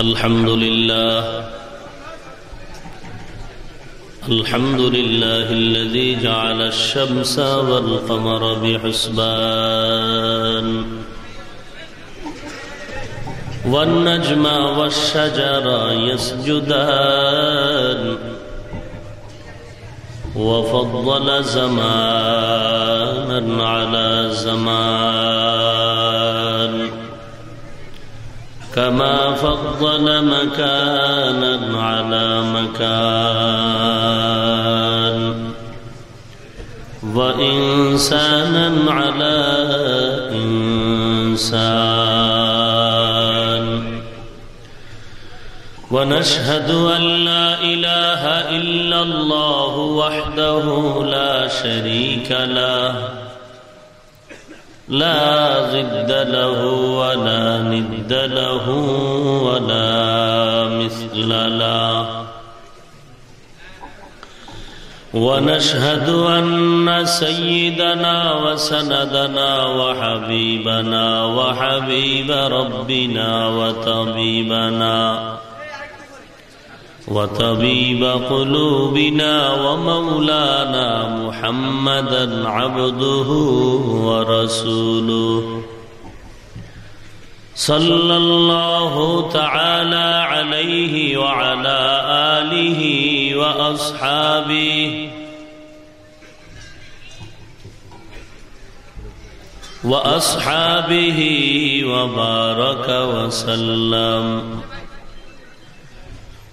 الحمد لله. الحمد لله الذي جعل الشمس والقمر بحسبان. والنجم والشجر يسجدان. وفضل زمانا على زمان. كما فضل مكانا على مكان. وإنسانا على إنسان. ونشهد أن لا إله إلا الله وحده لا شريك له. لا ضد له ولا ند له ولا مثل له ونشهد أن سيدنا وسندنا وحبيبنا وحبيب ربنا وطبيبنا وطبيب قلوبنا ومولانا محمدا عبده ورسوله. صلى الله تعالى عليه وعلى آله وأصحابه. وأصحابه وبارك وسلم.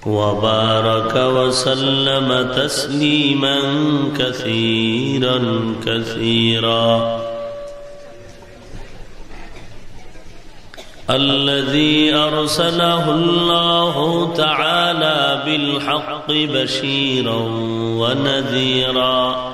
وبارك وسلم تسليما كثيرا كثيرا. الذي أرسله الله تعالى بالحق بشيرا ونذيرا.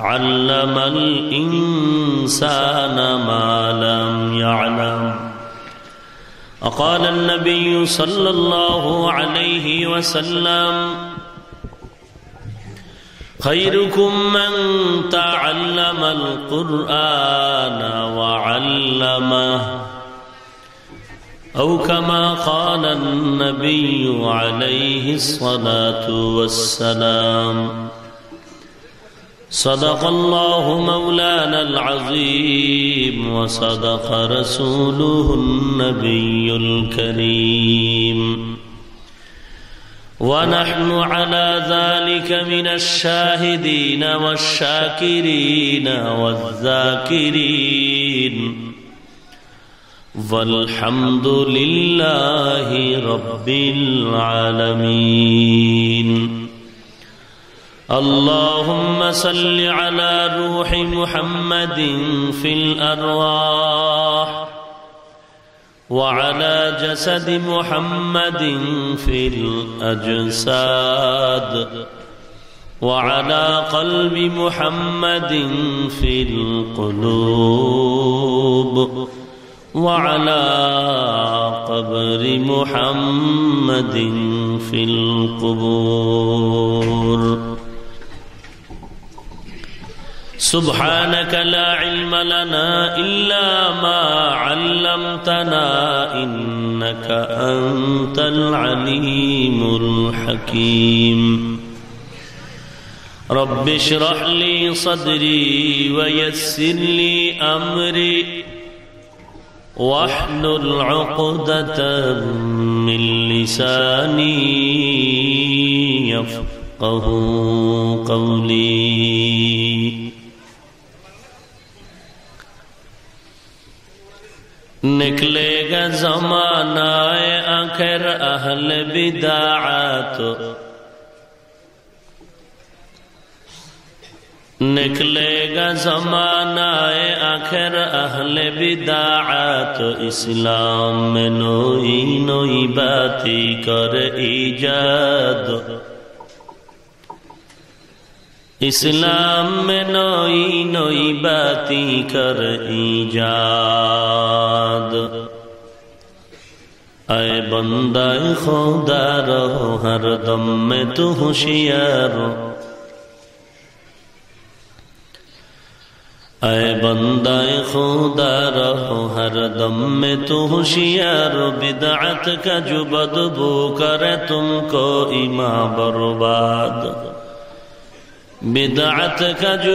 علم الإنسان ما لم يعلم. وقال النبي صلى الله عليه وسلم خيركم من تعلم القرآن وعلمه أو كما قال النبي عليه الصلاة والسلام. صدق الله مولانا العظيم وصدق رسوله النبي الكريم. ونحن على ذلك من الشاهدين والشاكرين والذاكرين. والحمد لله رب العالمين. اللهم صل على روح محمد في الأرواح وعلى جسد محمد في الأجساد وعلى قلب محمد في القلوب وعلى قبر محمد في القبور. سبحانك لا علم لنا إلا ما علمتنا إنك أنت العليم الحكيم. رب اشرح لي صدري ويسر لي أمري واحلل عقدة من لساني يفقه قولي. نکلے گا زمانہ آخر، اہل بدعات۔ نکلے گا زمانہ آخر، اہل بدعات۔ اسلام میں نوئی نوئی باتی کر ایجاد۔ इस्लाम में नोई नोई बाती कर ईजाद अय बंदा खुदा रहो हर दम में तू होशियार अय बंदा खुदा रहो हर दम में तू होशियार बिदअत का जो बदबू करे तुमको ईमा बर्बाद بدعت কাজু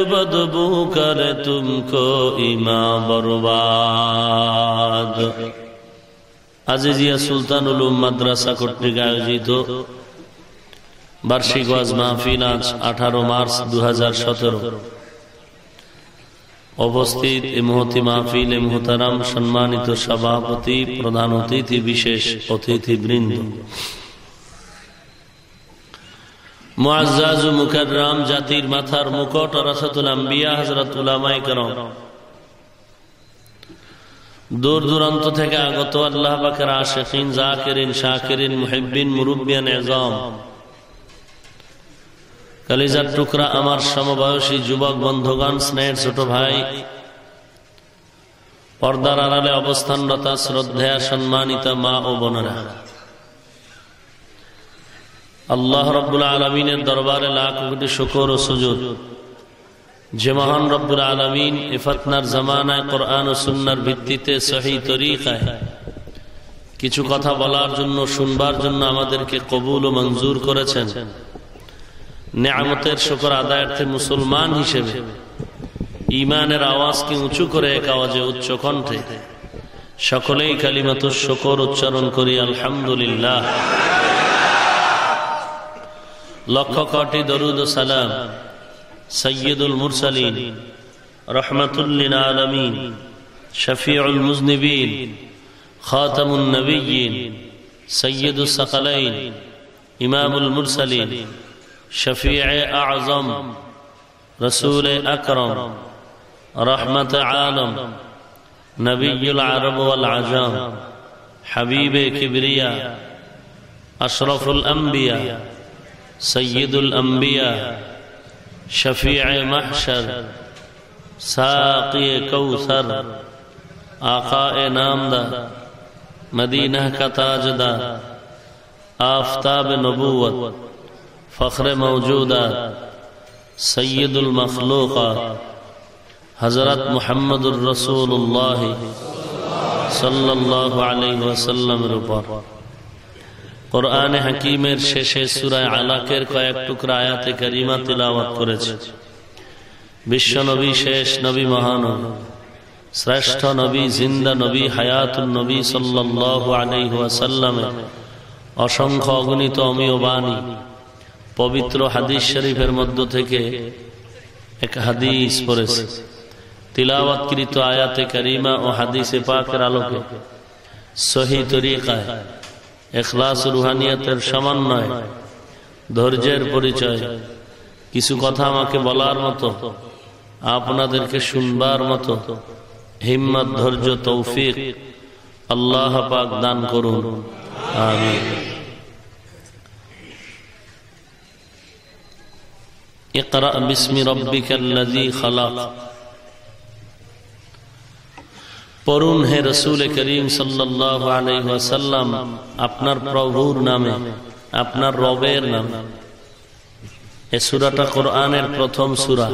جو করে کر تم کو امام برباد আজিজিয়া সুলতান উলুম মাদ্রাসা কর্তৃক আয়োজিত বার্ষিক ওয়াজ মাহফিল আজ আঠারো মার্চ দু হাজার সতেরো। অবস্থিত এ মহতি মাহফিল এ মহতারাম সম্মানিত সভাপতি, প্রধান অতিথি, বিশেষ অতিথি বৃন্দ মুআজ্জাজ মুকাররাম জাতির মাথার মুকট রাসাতুল আম্বিয়া হযরতুল উলামায়ে কেরাম। দূর দূরান্ত থেকে আগত আল্লাহ পাকের আশেখিন, জাকিরিন, শাকিরিন, মুহিব্বিন, মুরুব্বিয়ান, এজম। কালিজার টুকরা আমার সমবয়সী যুবক বন্ধুগণ, স্নেহের ছোট ভাই, পর্দার আড়ালে অবস্থানরত শ্রদ্ধা সম্মানিত মা ও বোনেরা। আল্লাহ রব্বুল আলমিনের দরবারে লাখ কোটি শুকর ও সুযোগ যে মহান রব্বুল আলমিন ইফতনার জামানায় কোরআন ও সুন্নার ভিত্তিতে সহি তরিকায় কিছু কথা বলার জন্য, শুনবার জন্য আমাদেরকে কবুল ও মঞ্জুর করেছেন। নেয়ামতের শুকর আদায়ার্থে মুসলমান হিসেবে ইমানের আওয়াজকে উঁচু করে এক আওয়াজে উচ্চ কণ্ঠে সকলেই কালিমাত শকর উচ্চারণ করি, আলহামদুলিল্লাহ। লক্ষ কোটি দরুদ সালাম সৈয়দুল মুরসালিন রহমতুল্লিন আলমিন শফিউল মুজনিবিন খাতামুন নবীন সৈয়দুল সকলাইন ইমামুল মুরসালিন شفيع أعظم رسول أكرم رحمة عالم نبي العرب والعجام حبيب كبرياء أشرف الأنبياء سيد الانبیاء شفیع محشر ساقی کوثر آقا نام دا مدینہ کا تاجدہ آفتاب نبوت فخر موجودہ سید المخلوقہ حضرت محمد الرسول اللہ صلی اللہ علیہ وسلم روپر কোরআন হাকিমের শেষে সুরায় আলাকের কয়েক টুকরা আয়াতে করিমা তিলাওয়াত করেছে। বিশ্ব নবী শেষ নবী মহান। শ্রেষ্ঠ নবী, জিন্দা নবী হায়াতুল নবী সাল্লাল্লাহু আলাইহি ওয়াসাল্লামের অসংখ্য অগণিত অমীয় বাণী। পবিত্র হাদিস শরীফের মধ্য থেকে এক হাদিস পড়েছে। তিলাওয়াতকৃত আয়াতে করিমা ও হাদিসে পাকের আলোকে সহি তরিকায় এখলাস রুহানিয়াতের সমন্বয় ধৈর্যের পরিচয় কিছু কথা আমাকে বলার মতো আপনাদেরকে শুনবার মতো হিম্মত ধৈর্য তৌফিক আল্লাহ পাক দান করুন আমিন اقرأ باسم ربك الذي خلق পড়ুন হে রসুল করিম আলাইসাল্লাম আপনার প্রভুর নামে, আপনার রবের নামে। এ সুরাটা কোরআনের প্রথম সুরা।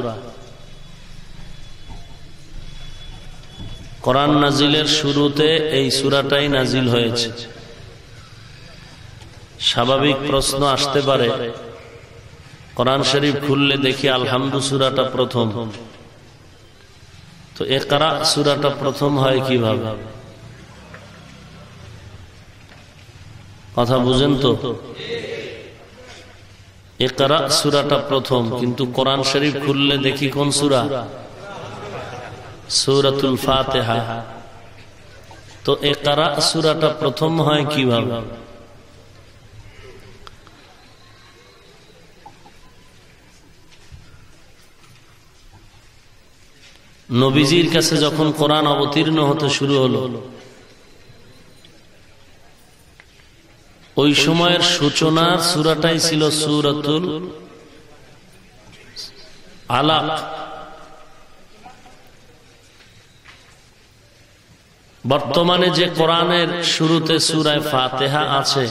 কোরআন নাজিলের শুরুতে এই সুরাটাই নাজিল হয়েছে। স্বাভাবিক প্রশ্ন আসতে পারে, কোরআন শরীফ খুললে দেখি আলহামদু সুরাটা প্রথম। তো একরা সুরাটা প্রথম হয় কীভাবে? কথা বুঝেন তো? একরা সুরাটা প্রথম, কিন্তু কোরআন শরীফ খুললে দেখি কোন সুরা? সুরাতুল ফাতেহা। তো একরা সুরাটা প্রথম হয় কীভাবে? নবীজির কাছে যখন কোরআন অবতীর্ণ হতে শুরু হলো, ওই সময়ের সূচনার সুরাটাই ছিল সুরাতুল আলাক। বর্তমানে যে কোরআনের শুরুতে সুরায় ফাতেহা আছে,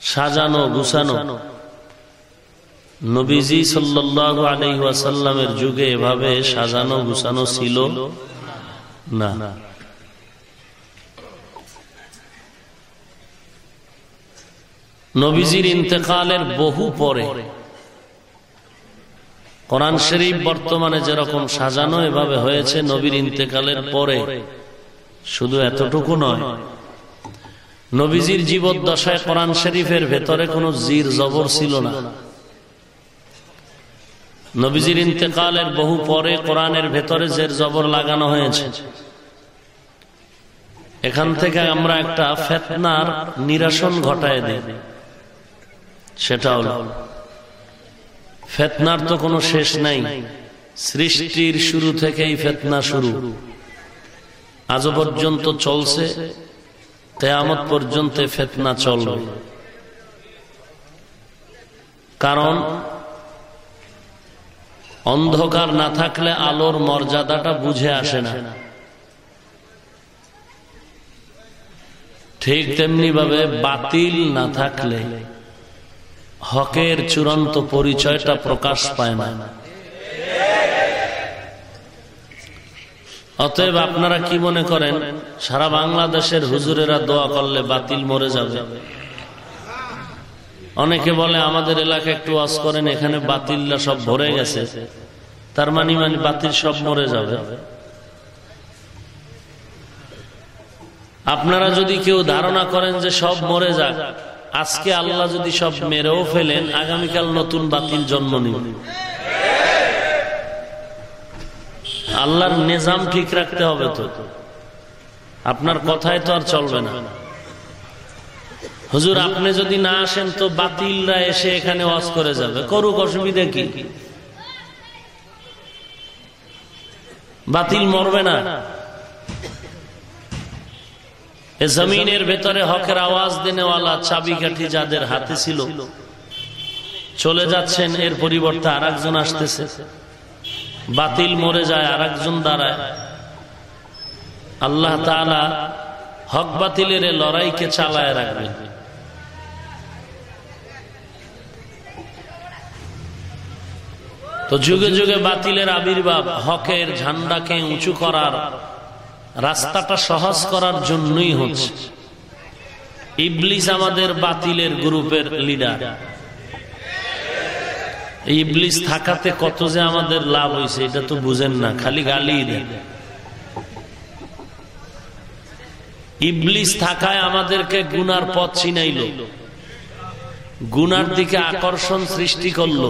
সাজানো, গুছানো নবীজি সাল্লাল্লাহু আলাইহি ওয়াসাল্লামের যুগে এভাবে সাজানো গুছানো ছিল না। নবীজির ইন্তেকালের বহু পরে কোরআন শরীফ বর্তমানে যেরকম সাজানো এভাবে হয়েছে, নবীর ইন্তেকালের পরে শুধু এতটুকু নয়, নবীজির জীবদ্দশায় কোরআন শরীফের ভেতরে কোনো জির জবর ছিল না। নবীজির ইন্তেকালের বহু পরে কোরআনের ভেতরে জের জবর লাগানো হয়েছে। এখান থেকে আমরা একটা ফেতনার নিরাসন ঘটায় দিই। সেটা হল, ফেতনার তো কোনো শেষ নাই। সৃষ্টির শুরু থেকেই ফেতনা শুরু। আজ পর্যন্ত চলছে তেয়ামত পর্যন্ত ফেতনা চলবে। কারণ অন্ধকার না থাকলে আলোর মর্যাদাটা বুঝে আসে না। ঠিক তেমনি ভাবে বাতিল না থাকলে হকের চূড়ান্ত পরিচয়টা প্রকাশ পায় না। অতএব আপনারা কি মনে করেন, সারা বাংলাদেশের হুজুরেরা দোয়া করলে বাতিল মরে যাবে? অনেকে বলে আমাদের এলাকা একটু ওয়াজ করেন, এখানে বাতিলরা সব ভরে গেছে। তার মানে মানে বাতিল সব মরে যাবে। আপনারা যদি কেউ ধারণা করেন যে সব মরে যাক, আজকে আল্লাহ যদি সব মেরেও ফেলেন, আগামীকাল নতুন বাতিল জন্ম নিব। আল্লাহর নিজাম ঠিক রাখতে হবে তো। আপনার কথায় তো আর চলবে না। হুজুর, আপনি যদি না আসেন তো বাতিলরা এসে এখানে ওয়াজ করে যাবে। করুক, অসুবিধা কি? বাতিল মরবে না। জমিনের ভেতরে হকের আওয়াজ দেনেওয়ালা চাবিকাঠি যাদের হাতে ছিল। চলে যাচ্ছেন, এর পরিবর্তে আর একজন আসতেছে। বাতিল মরে যায় আর একজন দাঁড়ায়। আল্লাহ তালা হক বাতিলের লড়াইকে চালায় রাখবেন। তো যুগে যুগে বাতিলের আবির্ভাব হকের ঝান্ডাকে উঁচু করার রাস্তাটা সহজ করার জন্যই হচ্ছে। ইবলিস আমাদের বাতিলের গ্রুপের লিডার। ইবলিস থাকাতে কত যে আমাদের লাভ হয়েছে এটা তো বুঝেন না, খালি গালি দেন। ইবলিস থাকায় আমাদেরকে গুনার পথ চিনাইল গুনার দিকে আকর্ষণ সৃষ্টি করল।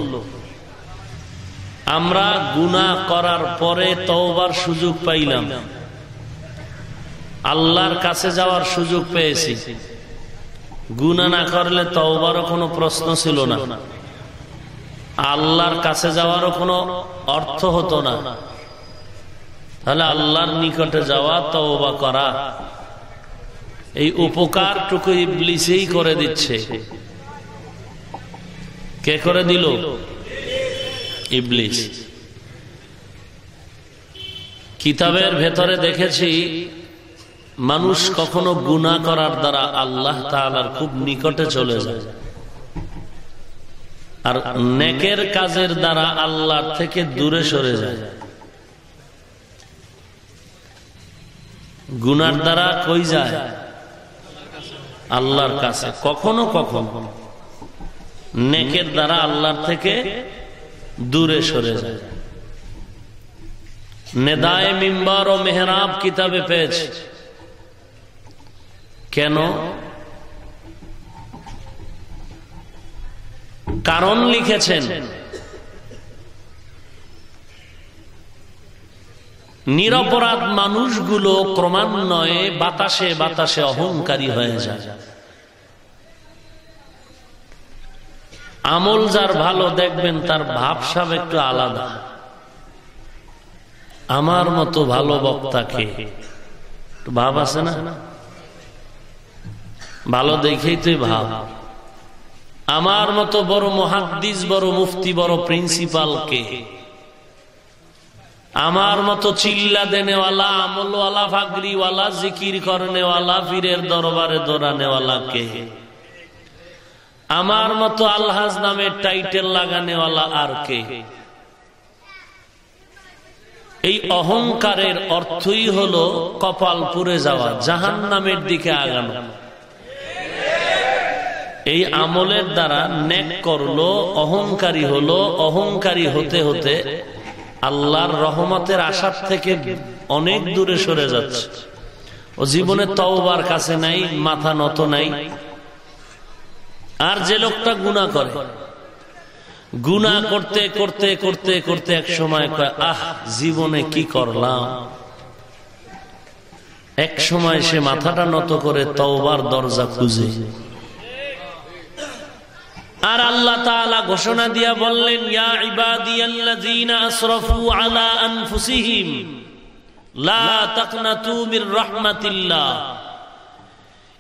আমরা গুনা করার পরে তওবার সুযোগ পাইলাম। আল্লাহর কাছে যাওয়ার সুযোগ পেয়েছি। গুনা না করলে তওবারও কোনো প্রশ্ন ছিল না। আল্লাহর কাছে যাওয়ারও কোনো অর্থ হতো না। তাহলে আল্লাহর নিকটে যাওয়া, তওবা করা, এই উপকারটুকু ইবলিসেই করে দিচ্ছে। কে করে দিল? ইবলিস। কিতাবের ভেতরে দেখেছি, মানুষ কখনো গুণা করার দ্বারা আল্লাহ তালার খুব নিকটে চলে যায়। আর নেকের কাজের দ্বারা আল্লাহ থেকে দূরে সরে যায়। গুনার দ্বারা কই যায়? আল্লাহর কাছে। কখনো কখনো নেকের দ্বারা আল্লাহর থেকে দূরে সরে যায়। নেদায় মিম্বার ও মেহরাব কিতাবে পেয়েছে। কেন? কারণ লিখেছেন। নিরপরাধ মানুষগুলো ক্রমান্বয়ে বাতাসে বাতাসে অহংকারী হয়ে যায়। আমল যার ভালো দেখবেন, তার ভাবসাব একটু আলাদা। আমার মতো ভালো বক্তাকে ভাব আছে না? ভালো দেখেই তুই ভাব। আমার মতো বড় মহাদ্দিস, বড় মুফতি, বড় প্রিন্সিপাল কে আমার মতো চিল্লা দেনেওয়ালা, আমলওয়ালা ফাগরিওয়ালা জিকির করনেওয়ালা ফিরের দরবারে দৌড়ানেওয়ালা কে আমার মতো আলহাজ নামে টাইটেল লাগানেওয়ালা আর কে? এই অহংকারের অর্থই হলো কপাল পুরে যাওয়া জাহান নামের দিকে আগানো। এই আমলের দ্বারা নেক করল, অহংকারী হলো, অহংকারী হতে হতে আল্লাহর রহমতের আশার থেকে অনেক দূরে সরে যাচ্ছে। ও জীবনে তওবার কাছে নাই, মাথা নত নাই আর যে লোকটা গুণা করে গুণা করতে করতে করতে করতে এক সময় আহ, জীবনে কি করলাম? এক সময় সে মাথাটা নত করে তওবার দরজা খুঁজে। আর আল্লাহ তাআলা ঘোষণা দিয়া বললেন, ইয়া ইবাদিয়াল্লাযীনা আসরাফু আলা আনফুসিহিম, লা তাকনাতু মির রাহমাতিল্লাহ।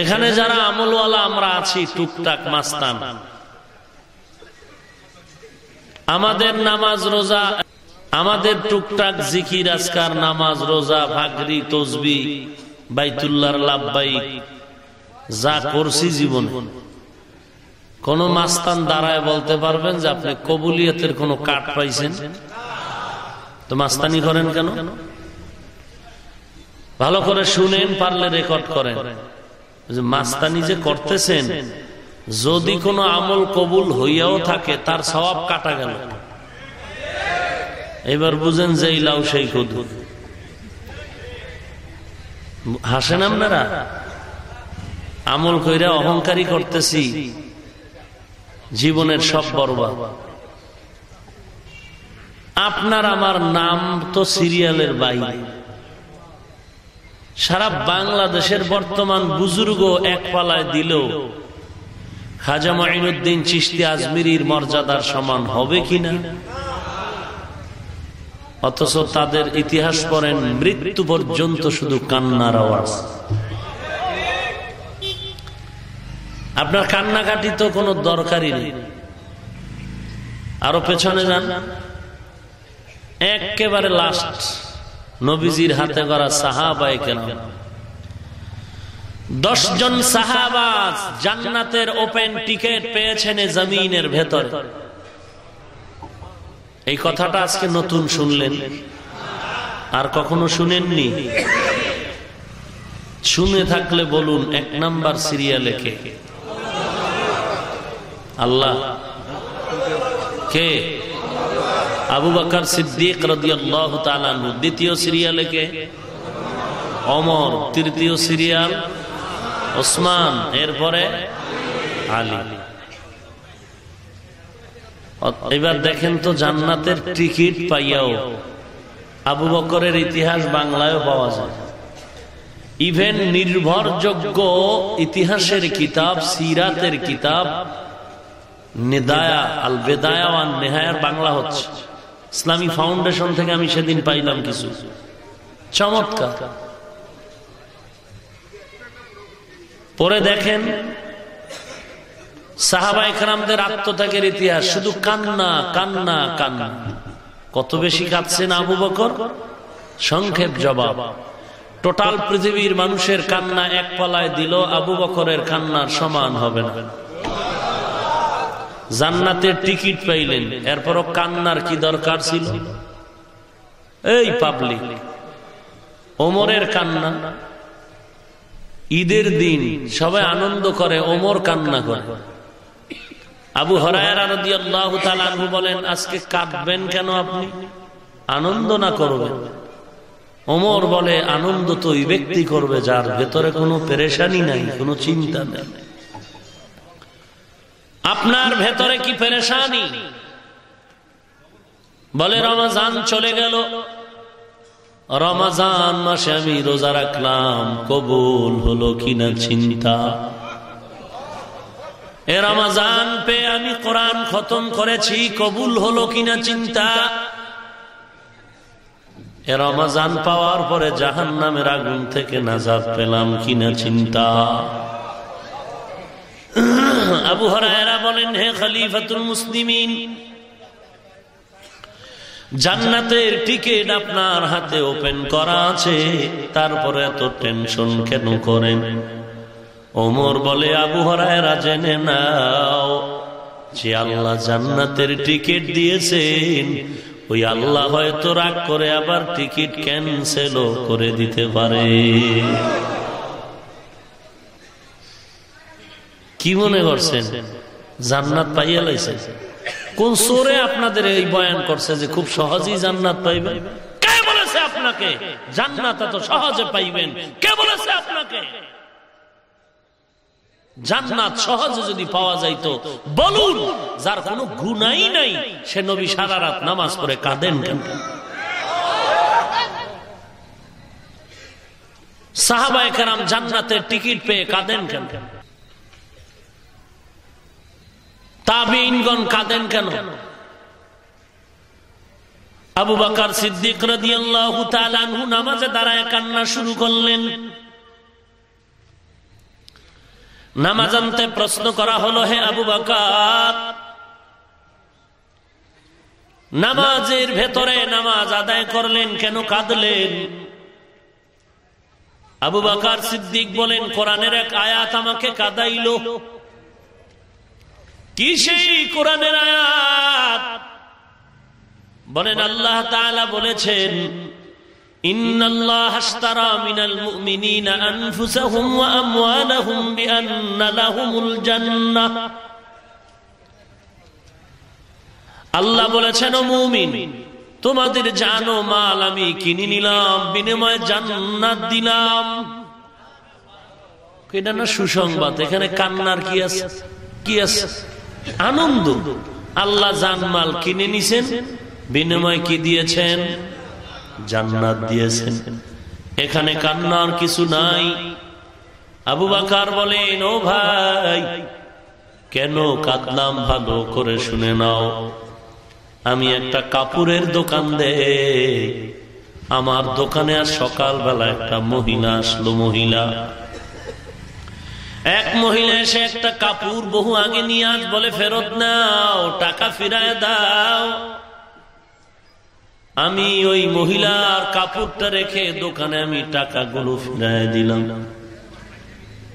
এখানে যারা আমলওয়ালা, আমরা আছি টুকটাক মাস্তান। আমাদের নামাজ রোজা, আমাদের টুকটাক জিকির, আজকার নামাজ রোজা, ভাগরি, তসবি, বাইতুল্লাহর লাভবাই যা করছি জীবন। কোন মাস্তান দাঁড়ায় বলতে পারবেন যে আপনি কবুলিয়তের কোন কাঠ পাইছেন? তো মাস্তানি করেন কেন? ভালো করে শুনেন, পারলে রেকর্ড করেন। মাস্তানি যে করতেছেন যদি কোনো আমল কবুল হইয়াও থাকে তার স্বভাব কাটা গেল। এবার বুঝেন যে লাউ সেই কদু হাসেন আপনারা? আমল কইরা অহংকারী করতেছি। জীবনের সব বরবাদ। আপনার আমার নাম তো সিরিয়ালের বাইরে। সারা বাংলাদেশের বর্তমান বুজুর্গ এক পালায় দিল খাজা মাইনুদ্দিন চিস্তি আজমিরির মর্যাদার সমান হবে কিনা? অথচ তাদের ইতিহাস পড়েন মৃত্যু পর্যন্ত শুধু কান্নার আওয়াজ। আপনার কান্নাকাটি তো কোনো দরকারই নেই। আরও পেছনে যান। একেবারে লাস্ট নবীজির হাতে করা সাহাবাই কেন দশ জন সাহাবাজ জান্নাতের ওপেন টিকেট পেয়েছেন জমিনের ভেতর। এই কথাটা আজকে নতুন শুনলেন। আর কখনো শুনেননি? শুনে থাকলে বলুন, এক নাম্বার সিরিয়ালে কে? আল্লাহ। কে? আবু বাকর সিদ্দিক দ্বিতীয় সিরিয়ালে কে? অমর, তৃতীয় সিরিয়াল ওসমান, এরপরে আলী। এবার দেখেন তো জান্নাতের টিকিট পাইয়াও আবু বকরের ইতিহাস বাংলায়ও পাওয়া যায়। ইভেন নির্ভরযোগ্য ইতিহাসের কিতাব, সিরাতের কিতাব, নেদায়া আল বেদায়া নেহায়ার বাংলা হচ্ছে। ইসলামী ফাউন্ডেশন থেকে আমি সেদিন পাইলাম কিছু। চমৎকার। পরে দেখেন, সাহাবা একরামদের আত্মত্যাগের ইতিহাস, শুধু কান্না কান্না কান্না। কত বেশি কাঁদছেন আবু বকর? সংক্ষেপ জবাব। টোটাল পৃথিবীর মানুষের কান্না এক পালায় দিল, আবু বকরের কান্নার সমান হবে না। জান্নাতের টিকিট পাইলেন। এরপরও কান্নার কি দরকার ছিল? এই পাবলিক ওমরের কান্না। ঈদের দিন সবাই আনন্দ করে, ওমর কান্না করে। আবু হরায়ু বলেন, আজকে কাঁদবেন কেন আপনি? আনন্দ না করবেন? ওমর বলে, আনন্দ তো ওই ব্যক্তি করবে যার ভেতরে কোনো পেরেশানি নাই, কোনো চিন্তা নেই। আপনার ভেতরে কি পেরেশানি? বলে, রমাজান চলে গেল। রমাজান মাসে আমি রোজা রাখলাম। কবুল হলো কিনা চিন্তা? এ রমাজান পে আমি কোরআন খতম করেছি। কবুল হলো কিনা চিন্তা? এ রমাজান পাওয়ার পরে জাহান নামের আগুন থেকে নাজাদ পেলাম কিনা চিন্তা? আবু হরায়রা বলেন, হে খলিফাতুল মুসলিমিন, জান্নাতের টিকিট আপনার হাতে ওপেন করা আছে, তারপরে এত টেনশন কেন করেন? ওমর বলে, আবু হরায়রা জেনে নাও যে আল্লাহ জান্নাতের টিকিট দিয়েছেন, ওই আল্লাহ হয়তো রাগ করে আবার টিকিট ক্যান্সেলও করে দিতে পারে। কি মনে করছেন জান্নাত পাইয়া লাইছে। কোন সোরে আপনাদের এই বয়ান করছে যে খুব সহজেই জান্নাত পাইবেন কে বলেছে আপনাকে? জান্নাত এত সহজে পাইবেন। কে বলেছে আপনাকে? জান্নাত সহজে যদি পাওয়া যাইতো, বলুন, যার কোনো গুণাই নাই, সে নবী সারা রাত নামাজ পড়ে কাঁদেন কেন? সাহাবায় কেরাম জান্নাতের টিকিট পেয়ে কাঁদেন কেন? তাবিনগণ কাঁদেন কেন? আবু বাকার সিদ্দিক নামাজে কান্না শুরু করলেন। নামাজান্তে প্রশ্ন করা হলো, হে আবু বাকার, নামাজের ভেতরে নামাজ আদায় করলেন কেন কাঁদলেন? আবু বাকার সিদ্দিক বলেন, কোরআনের এক আয়াত আমাকে কাদাইল। কি সেই কোরআনের আয়াত? বলেন আল্লাহ তালা বলেছেন আল্লাহ বলেছেন তোমাদের জানো মাল আমি কিনে নিলাম, বিনিময় জান্নাত দিলাম। এটা না সুসংবাদ, এখানে কান্নার কি আছে? কি আছে? আনন্দ। আল্লাহ জানমাল কিনে নিছেন, বিনিময় কি দিয়েছেন? জান্নাত দিয়েছেন। এখানে কান্নার কিছু নাই। আবু বাকার বলেন, ও ভাই, কেন কাঁদলাম ভালো করে শুনে নাও। আমি একটা কাপুরের দোকান দে। আমার দোকানে আর সকালবেলা একটা মহিলা আসলো, মহিলা। এক মহিলা এসে একটা কাপড় বহু আগে নিয়ে আস, বলে, ফেরত নাও, টাকা ফিরায় দাও। আমি ওই মহিলার কাপড়টা রেখে দোকানে আমি টাকাগুলো ফিরাই দিলাম।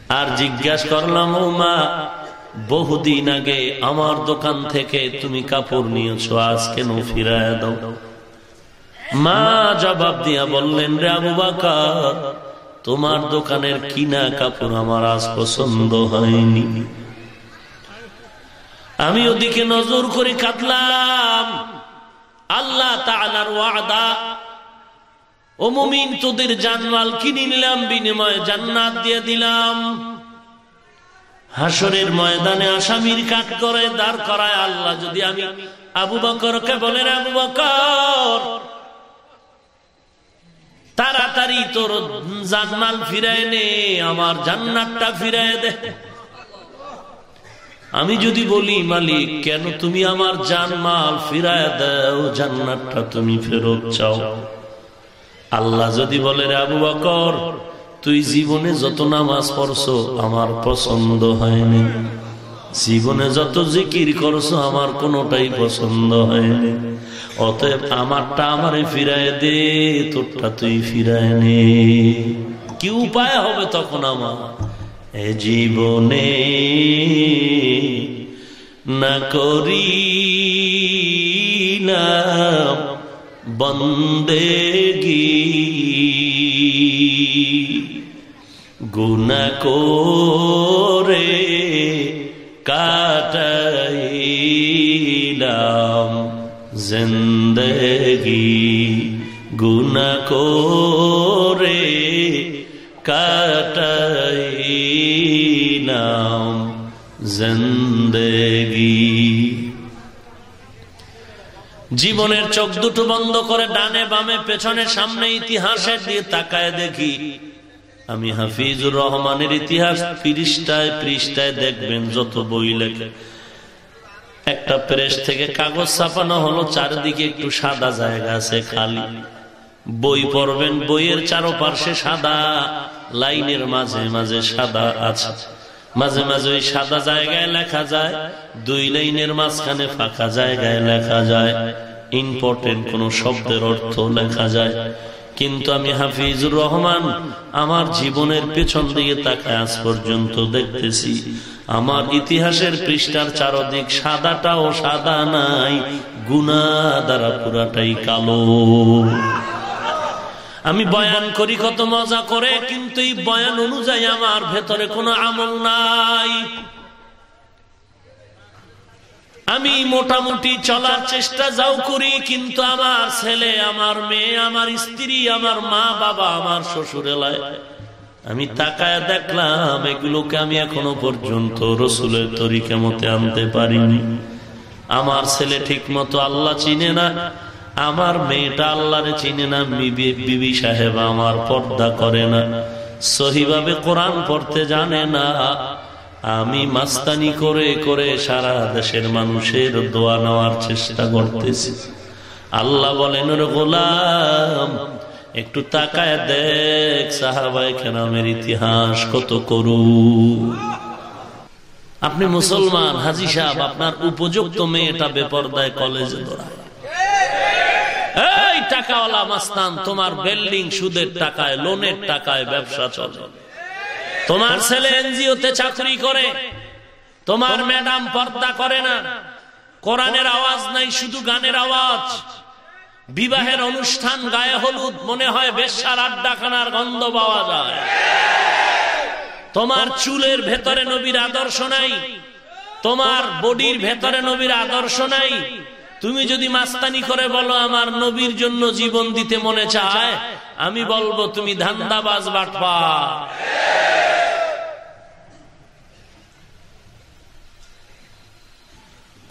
আর জিজ্ঞাসা করলাম, ও মা, বহুদিন আগে আমার দোকান থেকে তুমি কাপড় নিয়েছো, আজ কেন ফিরায় দাও? মা জবাব দিয়া বললেন, রে আবু বাকার তোমার দোকানের কিনা কাপড় আমার আজ পছন্দ হয়নি। আমি ওদিকে নজর করে কাটলাম আল্লাহ তালার তোদের জানমাল কিনে নিলাম? বিনিময়ে জান্নাত দিয়ে দিলাম। হাসরের ময়দানে আসামির কাট করে দাঁড় করায় আল্লাহ, যদি আমি আবু বকরকে বলেন আবু বকর তাড়াতাড়ি তোর জানমাল ফিরায় নে, আমার জান্নাতটা ফিরায় দে। আমি যদি বলি, মালিক, কেন তুমি আমার জানমাল ফিরায় দাও, জান্নাতটা তুমি ফেরত চাও? আল্লাহ যদি বলে, রে আবু বকর, তুই জীবনে যত নামাজ পড়ছো, আমার পছন্দ হয়নি। জীবনে যত জিকির করছ, আমার কোনোটাই পছন্দ হয়নি অতএব আমারটা আমারে ফিরায় দে, তোরটা তুই ফিরায় নে। কি উপায় হবে তখন আমার? এ জীবনে না করি না, বন্দে বন্দেগি গুনা করে কাটাইলাম জিন্দগি গুনা করে কাটাইলাম জিন্দগি। জীবনের চোখ দুটো বন্ধ করে ডানে বামে, পেছনে, সামনে, ইতিহাসের দিয়ে তাকায় দেখি আমি হাফিজুর রহমানের ইতিহাস পৃষ্ঠায় পৃষ্ঠায় দেখবেন যত বই লেখে। একটা প্রেস থেকে কাগজ ছাপানো হলো, চারিদিকে একটু সাদা জায়গা আছে খালি। বই পড়বেন, বইয়ের চারোপাশে সাদা, লাইনের মাঝে মাঝে সাদা আছে। মাঝে মাঝে ওই সাদা জায়গায় লেখা যায়, দুই লাইনের মাঝখানে ফাঁকা জায়গায় লেখা যায়। ইম্পর্টেন্ট কোন শব্দের অর্থ লেখা যায়। কিন্তু আমি হাফিজুর রহমান, আমার জীবনের পেছন দিকে তাকে আজ পর্যন্ত দেখতেছি। আমার ইতিহাসের পৃষ্ঠার চারদিক সাদাটাও সাদা নাই গুনা দ্বারা পুরাটাই কালো। আমি বয়ান করি কত মজা করে, কিন্তু এই বয়ান অনুযায়ী আমার ভেতরে কোনো আমল নাই। আমি মোটামুটি চলার চেষ্টা যাও করি, কিন্তু আমার ছেলে, আমার মেয়ে, আমার স্ত্রী, আমার মা বাবা, আমার শ্বশুর এলায় আমি তাকায় দেখলাম, এগুলোকে আমি এখনও পর্যন্ত রসুলের তরিকে মতে আনতে পারিনি। আমার ছেলে ঠিক মতো আল্লাহ চিনে না, আমার মেয়েটা আল্লাহরে চিনে না বিবি সাহেব আমার পর্দা করে না, সহিভাবে কোরআন পড়তে জানে না। আমি মাস্তানি করে করে সারা দেশের মানুষের দোয়া নেওয়ার চেষ্টা করতেছি। আল্লাহ বলেন গোলাম, একটু তাকায় দেখ সাহাবাই কেনামের ইতিহাস কত করু আপনি মুসলমান, হাজি সাহেব, আপনার উপযুক্ত মেয়েটা বেপরদায় কলেজে দৌড়ায়। এই টাকাওয়ালা মাস্তান, তোমার বিল্ডিং সুদের টাকায়, লোনের টাকায় ব্যবসা চলে। তোমার ছেলে এনজিওতে চাকরি করে, তোমার ম্যাডাম পর্দা করে না। কোরআনের আওয়াজ নাই, শুধু গানের আওয়াজ। বিবাহের অনুষ্ঠান গায়ে হলুদ, মনে হয় বেশার আড্ডাখানার গন্ধ পাওয়া যায়। তোমার চুলের ভেতরে নবীর আদর্শ নাই, তোমার বডির ভেতরে নবীর আদর্শ নাই। তুমি যদি মাস্তানি করে বলো, আমার নবীর জন্য জীবন দিতে মনে চায়, আমি বলব তুমি ধান্দাবাজ বাটপা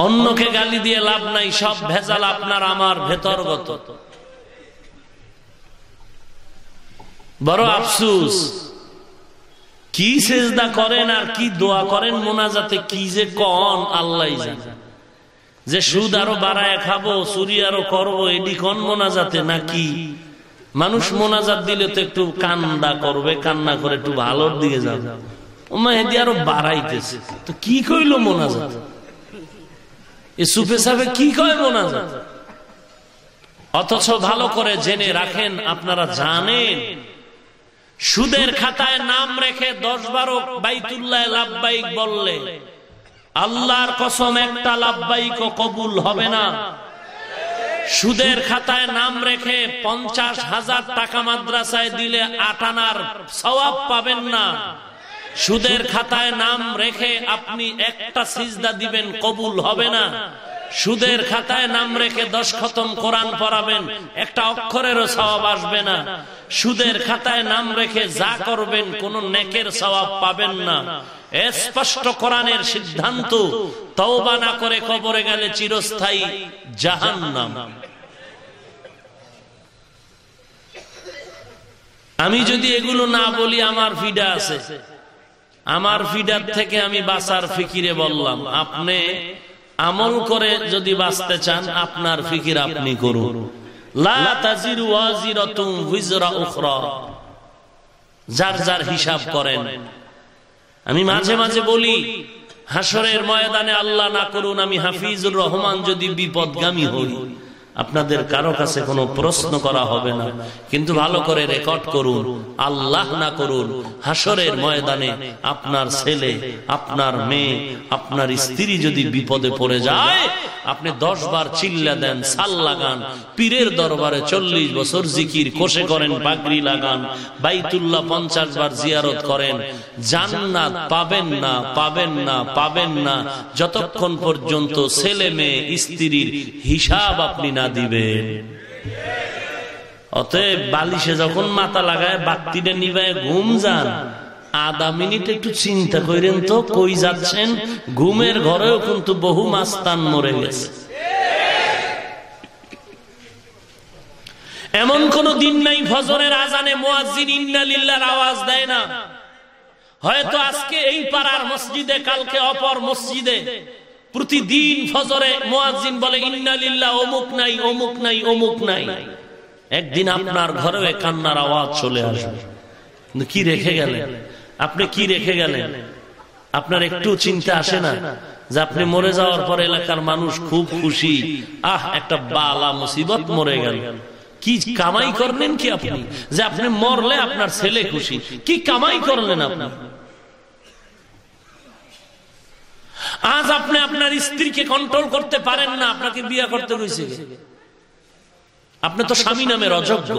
অন্যকে গালি দিয়ে লাভ নাই, সব ভেজাল আপনার, আমার ভেতরগত। বড় আফসুস, কি সেজদা করেন আর কি দোয়া করেন, মোনাজাতে কি যে কন আল্লাহ যে সুদ আরও বাড়ায় খাব, চুরি আরও করব এটি কন মোনাজাতে নাকি? মানুষ মোনাজাত দিলে তো একটু কান্দা করবে, কান্না করে একটু ভালোর দিকে যাবে। এদি আরও বাড়াইতেছে। তো কি কইল মোনাজাত? সুফে সাহেব কি কয় মোনাজাত? অথচ ভালো করে জেনে রাখেন আপনারা জানেন। সুদের খাতায় নাম রেখে দশ বারো বাইতুল্লাহ লাভবাইক বললে আল্লাহর কসম একটা লাভবাইক কবুল হবে না। সুদের খাতায় নাম রেখে পঞ্চাশ হাজার টাকা মাদ্রাসায় দিলে আটানার সবাব পাবেন না। সুদের খাতায় নাম রেখে আপনি একটা সিজদা দিবেন, কবুল হবে না। সুদের খাতায় নাম রেখে দশ খতম কোরআন পড়াবেন, একটা অক্ষরেরও সবাব আসবে না। সুদের খাতায় নাম রেখে যা করবেন, কোন নেকের সবাব পাবেন না। স্পষ্ট কোরআনের সিদ্ধান্ত, তওবা না করে কবরে গেলে চিরস্থায়ী জাহান নাম আমি যদি এগুলো না বলি, আমার ফিডা আছে। আমার ফিডার থেকে আমি বাসার ফিকিরে বললাম, আপনি আমল করে যদি বাঁচতে চান, আপনার ফিকির আপনি করুন। যার যার হিসাব করেন। আমি মাঝে মাঝে বলি হাসরের ময়দানে আল্লাহ না করুন, আমি হাফিজুর রহমান যদি বিপদগামী হই। আপনাদের কারও কাছে কোনো প্রশ্ন করা হবে না। কিন্তু ভালো করে রেকর্ড করুন। আল্লাহ না করুন। হাসরের ময়দানে আপনার ছেলে আপনার মেয়ে আপনার স্ত্রী যদি বিপদে পড়ে যায় আপনি দশ বার চিল্লা দেন সাল লাগান। পীরের দরবারে চল্লিশ বছর জিকির কোষে করেন পাগড়ি লাগান বাইতুল্লাহ পঞ্চাশ বার জিয়ারত করেন। জান্নাত পাবেন না পাবেন না পাবেন না যতক্ষণ পর্যন্ত ছেলে মেয়ে স্ত্রীর হিসাব আপনি না দিবেন অতএব বালিশে যখন মাথা লাগায়, বাত্তিটা নিবায়, ঘুম যান। আধা মিনিট একটু চিন্তা করেন তো, কই যাচ্ছেন? ঘুমের ঘরেও কিন্তু বহু মাস্তান মরে গেছে। এমন কোন দিন নাই, ফজরের আজানে মোয়াজিন ইন্নালিল্লার আওয়াজ দেয় না। হয়তো আজকে এই পাড়ার মসজিদে, কালকে অপর মসজিদে। প্রতিদিন ফজরে মোয়াজিন বলে ইন্নালিল্লাহ অমুক নাই অমুক নাই অমুক নাই। একদিন আপনার ঘরেও কান্নার আওয়াজ চলে আসবে। কি রেখে গেলেন? আপনি কি রেখে গেলেন? আপনার একটু চিন্তা আসে না যে আপনি মরে যাওয়ার পর এলাকার মানুষ খুব খুশি। আহ, একটা বালা মুসিবত মরে গেল। কি কামাই করলেন কি আপনি? যে আপনি মরলে আপনার ছেলে খুশি। কি কামাই করলেন আপনি? আজ আপনি আপনার স্ত্রীকে কন্ট্রোল করতে পারেন না আপনাকে বিয়ে করতে রয়েছে আপনি তো স্বামী নামের অযোগ্য।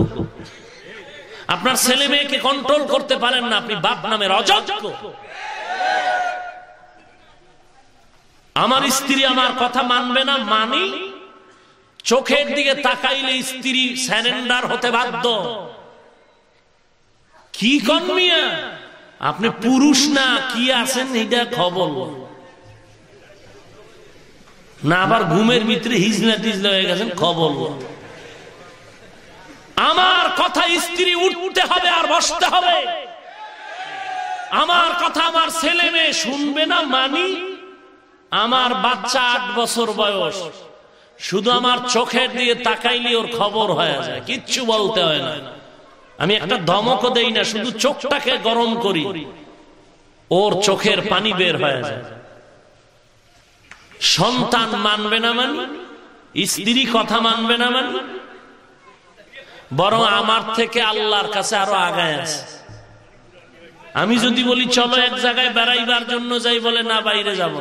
আপনার ছেলে মেয়েকে কন্ট্রোল করতে পারেন না আপনি বাপ নামের অযোগ্য। আমার স্ত্রী আমার কথা মানবে না মানি? চোখের দিকে তাকাইলে স্ত্রী স্যারেন্ডার হতে বাধ্য। কি কর্মিয়া আপনি পুরুষ না কি আছেন? এটা খবর। না, আবার ঘুমের ভিতরে হিজলা টিজলা হয়ে গেছেন খবর আমার কথা স্ত্রী উঠতে হবে আর বসতে হবে। আমার কথা আমার ছেলে মেয়ে শুনবে না মানি? আমার বাচ্চা আট বছর বয়স। শুধু আমার চোখের দিয়ে তাকাইলে ওর খবর হয়ে যায়, কিচ্ছু বলতে হয় না। আমি একটা ধমকও দেই না, শুধু চোখটাকে গরম করি। ওর চোখের পানি বের হয়ে যায়। সন্তান মানবে না মানি? স্ত্রী কথা মানবে না মানি? বরং আমার থেকে আল্লাহর কাছে আরও আগায় আছে। আমি যদি বলি, চলো এক জায়গায় বেড়াইবার জন্য যাই, বলে, না, বাইরে যাব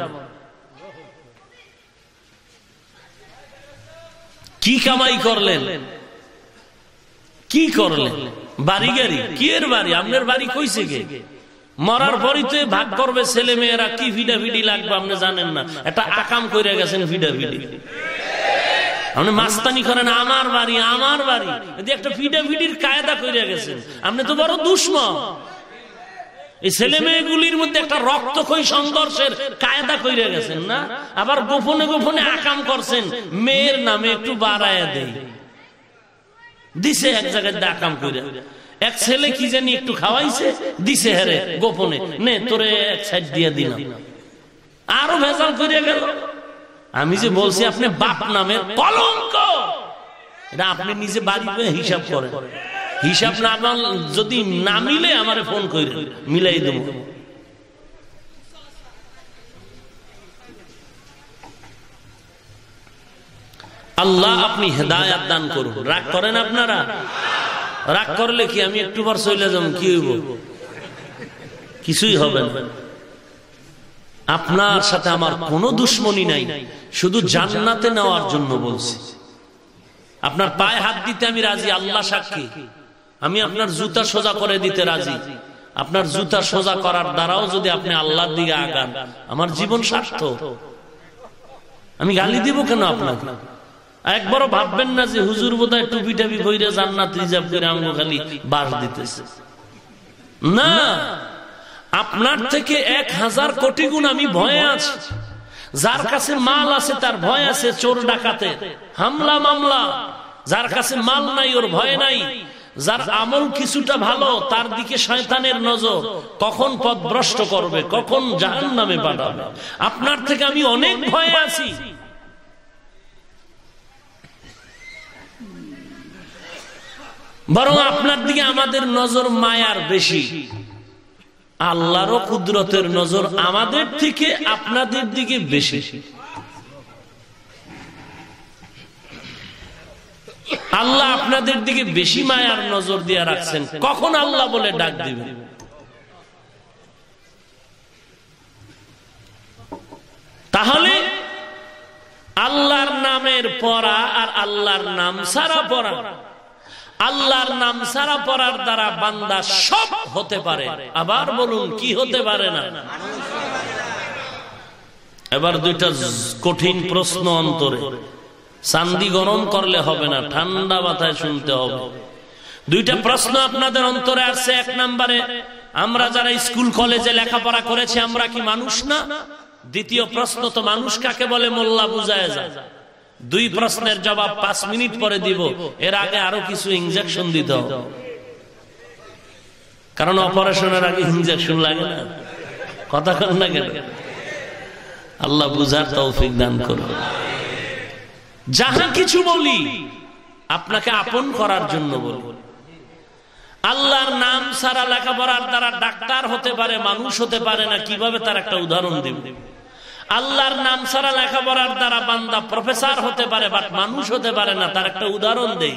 কি কামাই করলেন? কি করলেন? বাড়ি গাড়ি? কি এর বাড়ি? আপনার বাড়ি কইছে গে মরার পরই তো ভাগ করবে ছেলে মেয়েরা, কি ভিডা ভিডি লাগবে আপনি জানেন না। এটা আকাম করে গেছেন ভিডা ভিডি আপনি মাস্তানি করেন, আমার বাড়ি আমার বাড়ি। একটা ভিডা ভিডির কায়দা করে গেছেন। আপনি তো বড় এই ছেলে মেয়েগুলির মধ্যে একটা রক্তক্ষয়ী সংঘর্ষের কায়দা করে গেছেন না? আবার গোপনে গোপনে আকাম করছেন, মেয়ের নামে একটু বাড়ায় দেয় দিছে এক জায়গায় আকাম করে এক ছেলে কি জানি একটু খাওয়াইছে? দিছে হেরে, গোপনে। নে, তোরে এক সাইড দিয়ে দিলাম। আরও ভেজাল করে গেল। আমি যে বলছি, আপনি বাপ নামের কলঙ্ক। এটা আপনি নিজে বাড়ি হিসাব করেন। হিসাব না যদি না মিলে আমার ফোন করে মিলাই দেব। আল্লাহ আপনি হেদায়াত দান করুন। রাগ করেন আপনারা? রাগ করলে কি আমি একটু বার চলে যাব? কি হইব? কিছুই হবে না। আপনার সাথে আমার কোনো দুশ্মনী নাই। শুধু জান্নাতে নেওয়ার জন্য বলছি। আপনার পায়ে হাত দিতে আমি রাজি, আল্লাহ সাক্ষী। আমি আপনার জুতা সোজা করে দিতে রাজি। আপনার জুতা সোজা করার দ্বারাও যদি আপনি আল্লাহর দিকে আগান, আমার জীবন স্বার্থ আমি গালি দিব কেন আপনাকে? একবারও ভাববেন না যে হুজুর বোধহয় টুপি টাপি কইরে জান্নাত রিজার্ভ করে আঙ্গু খালি বাস দিতেছে। না, আপনার থেকে এক হাজার কোটি গুণ আমি ভয়ে আছি। যার কাছে মাল আছে, তার ভয় আছে, চোর ডাকাতে। হামলা, মামলা। যার কাছে মাল নাই, ওর ভয় নাই। যার আমল কিছুটা ভালো, তার দিকে শয়তানের নজর। কখন পথ ভ্রষ্ট করবে, কখন জাহান নামে পাঠাবে আপনার থেকে আমি অনেক ভয়ে আছি। বরং আপনার দিকে আমাদের নজর মায়ার বেশি। আল্লাহরও কুদরতের নজর আমাদের থেকে আপনাদের দিকে বেশি। আল্লাহ আপনাদের দিকে বেশি মায়ার নজর দিয়ে রাখছেন। কখন আল্লাহ বলে ডাক দিবেন? তাহলে আল্লাহর নামের পড়া আর আল্লাহর নাম সারা পড়া। আল্লাহর নাম সারা পড়ার দ্বারা বান্দা সব হতে পারে। আবার বলুন, কি হতে পারে না? এবার দুইটা কঠিন প্রশ্ন অন্তরে। চান্দি গরম করলে হবে না, ঠান্ডা মাথায় শুনতে হবে। দুইটা প্রশ্ন আপনাদের অন্তরে আসছে এক নম্বরে, আমরা যারা স্কুল, কলেজে লেখাপড়া করেছি, আমরা কি মানুষ না? দ্বিতীয় প্রশ্ন, তো মানুষ কাকে বলে মোল্লা বুঝায় যায়। দুই প্রশ্নের জবাব পাঁচ মিনিট পরে দিব। এর আগে আরও কিছু ইঞ্জেকশন দিতে। কারণ অপারেশনের আগে ইঞ্জেকশন লাগে না। কথা কন না কেন? আল্লাহ বুঝার তৌফিক দান করবে যাহা কিছু বলি, আপনাকে আপন করার জন্য বলি। আল্লাহর নাম সারা লেখাপড়ার দ্বারা ডাক্তার হতে পারে, মানুষ হতে পারে না, কীভাবে তার একটা উদাহরণ দিব? আল্লাহর নাম সারা লেখাপড়ার দ্বারা বান্দা প্রফেসর হতে পারে, বাট মানুষ হতে পারে না, তার একটা উদাহরণ দেই।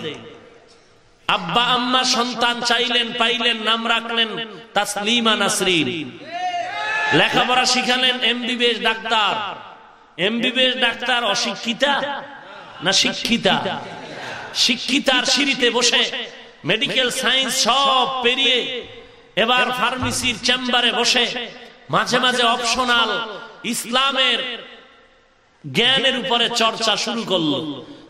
আব্বা, আম্মা সন্তান চাইলেন, পাইলেন, নাম রাখলেন, তাসলিমা নাসরিন লেখাপড়া শিখালেন, এমবিবিএস ডাক্তার। এমবিবিএস ডাক্তার অশিক্ষিতা না শিক্ষিতা? শিক্ষিতার সিঁড়িতে বসে মেডিকেল সায়েন্স সব পেরিয়ে এবার ফার্মেসির চেম্বারে বসে, মাঝে মাঝে অপশনাল ইসলামের জ্ঞানের উপরে চর্চা শুরু করল।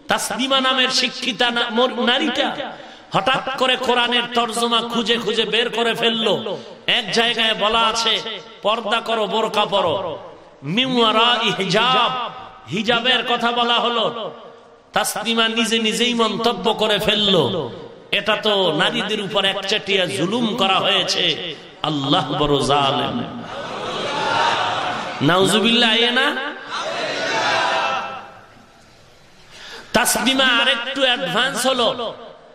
তাসলিমা নামের শিক্ষিতা নারীটা হঠাৎ করে কোরআনের তর্জমা খুঁজে খুঁজে বের করে ফেলল। এক জায়গায় বলা আছে, পর্দা করো বোরকা পরো। হিজাব হিজাবের কথা বলা হলো। তাসলিমা নিজে নিজেই মন্তব্য করে ফেলল। এটা তো নারীদের উপর একচাটিয়া জুলুম করা হয়েছে। আল্লাহ বড় জালেম। আরেকটু অ্যাডভান্স হলো।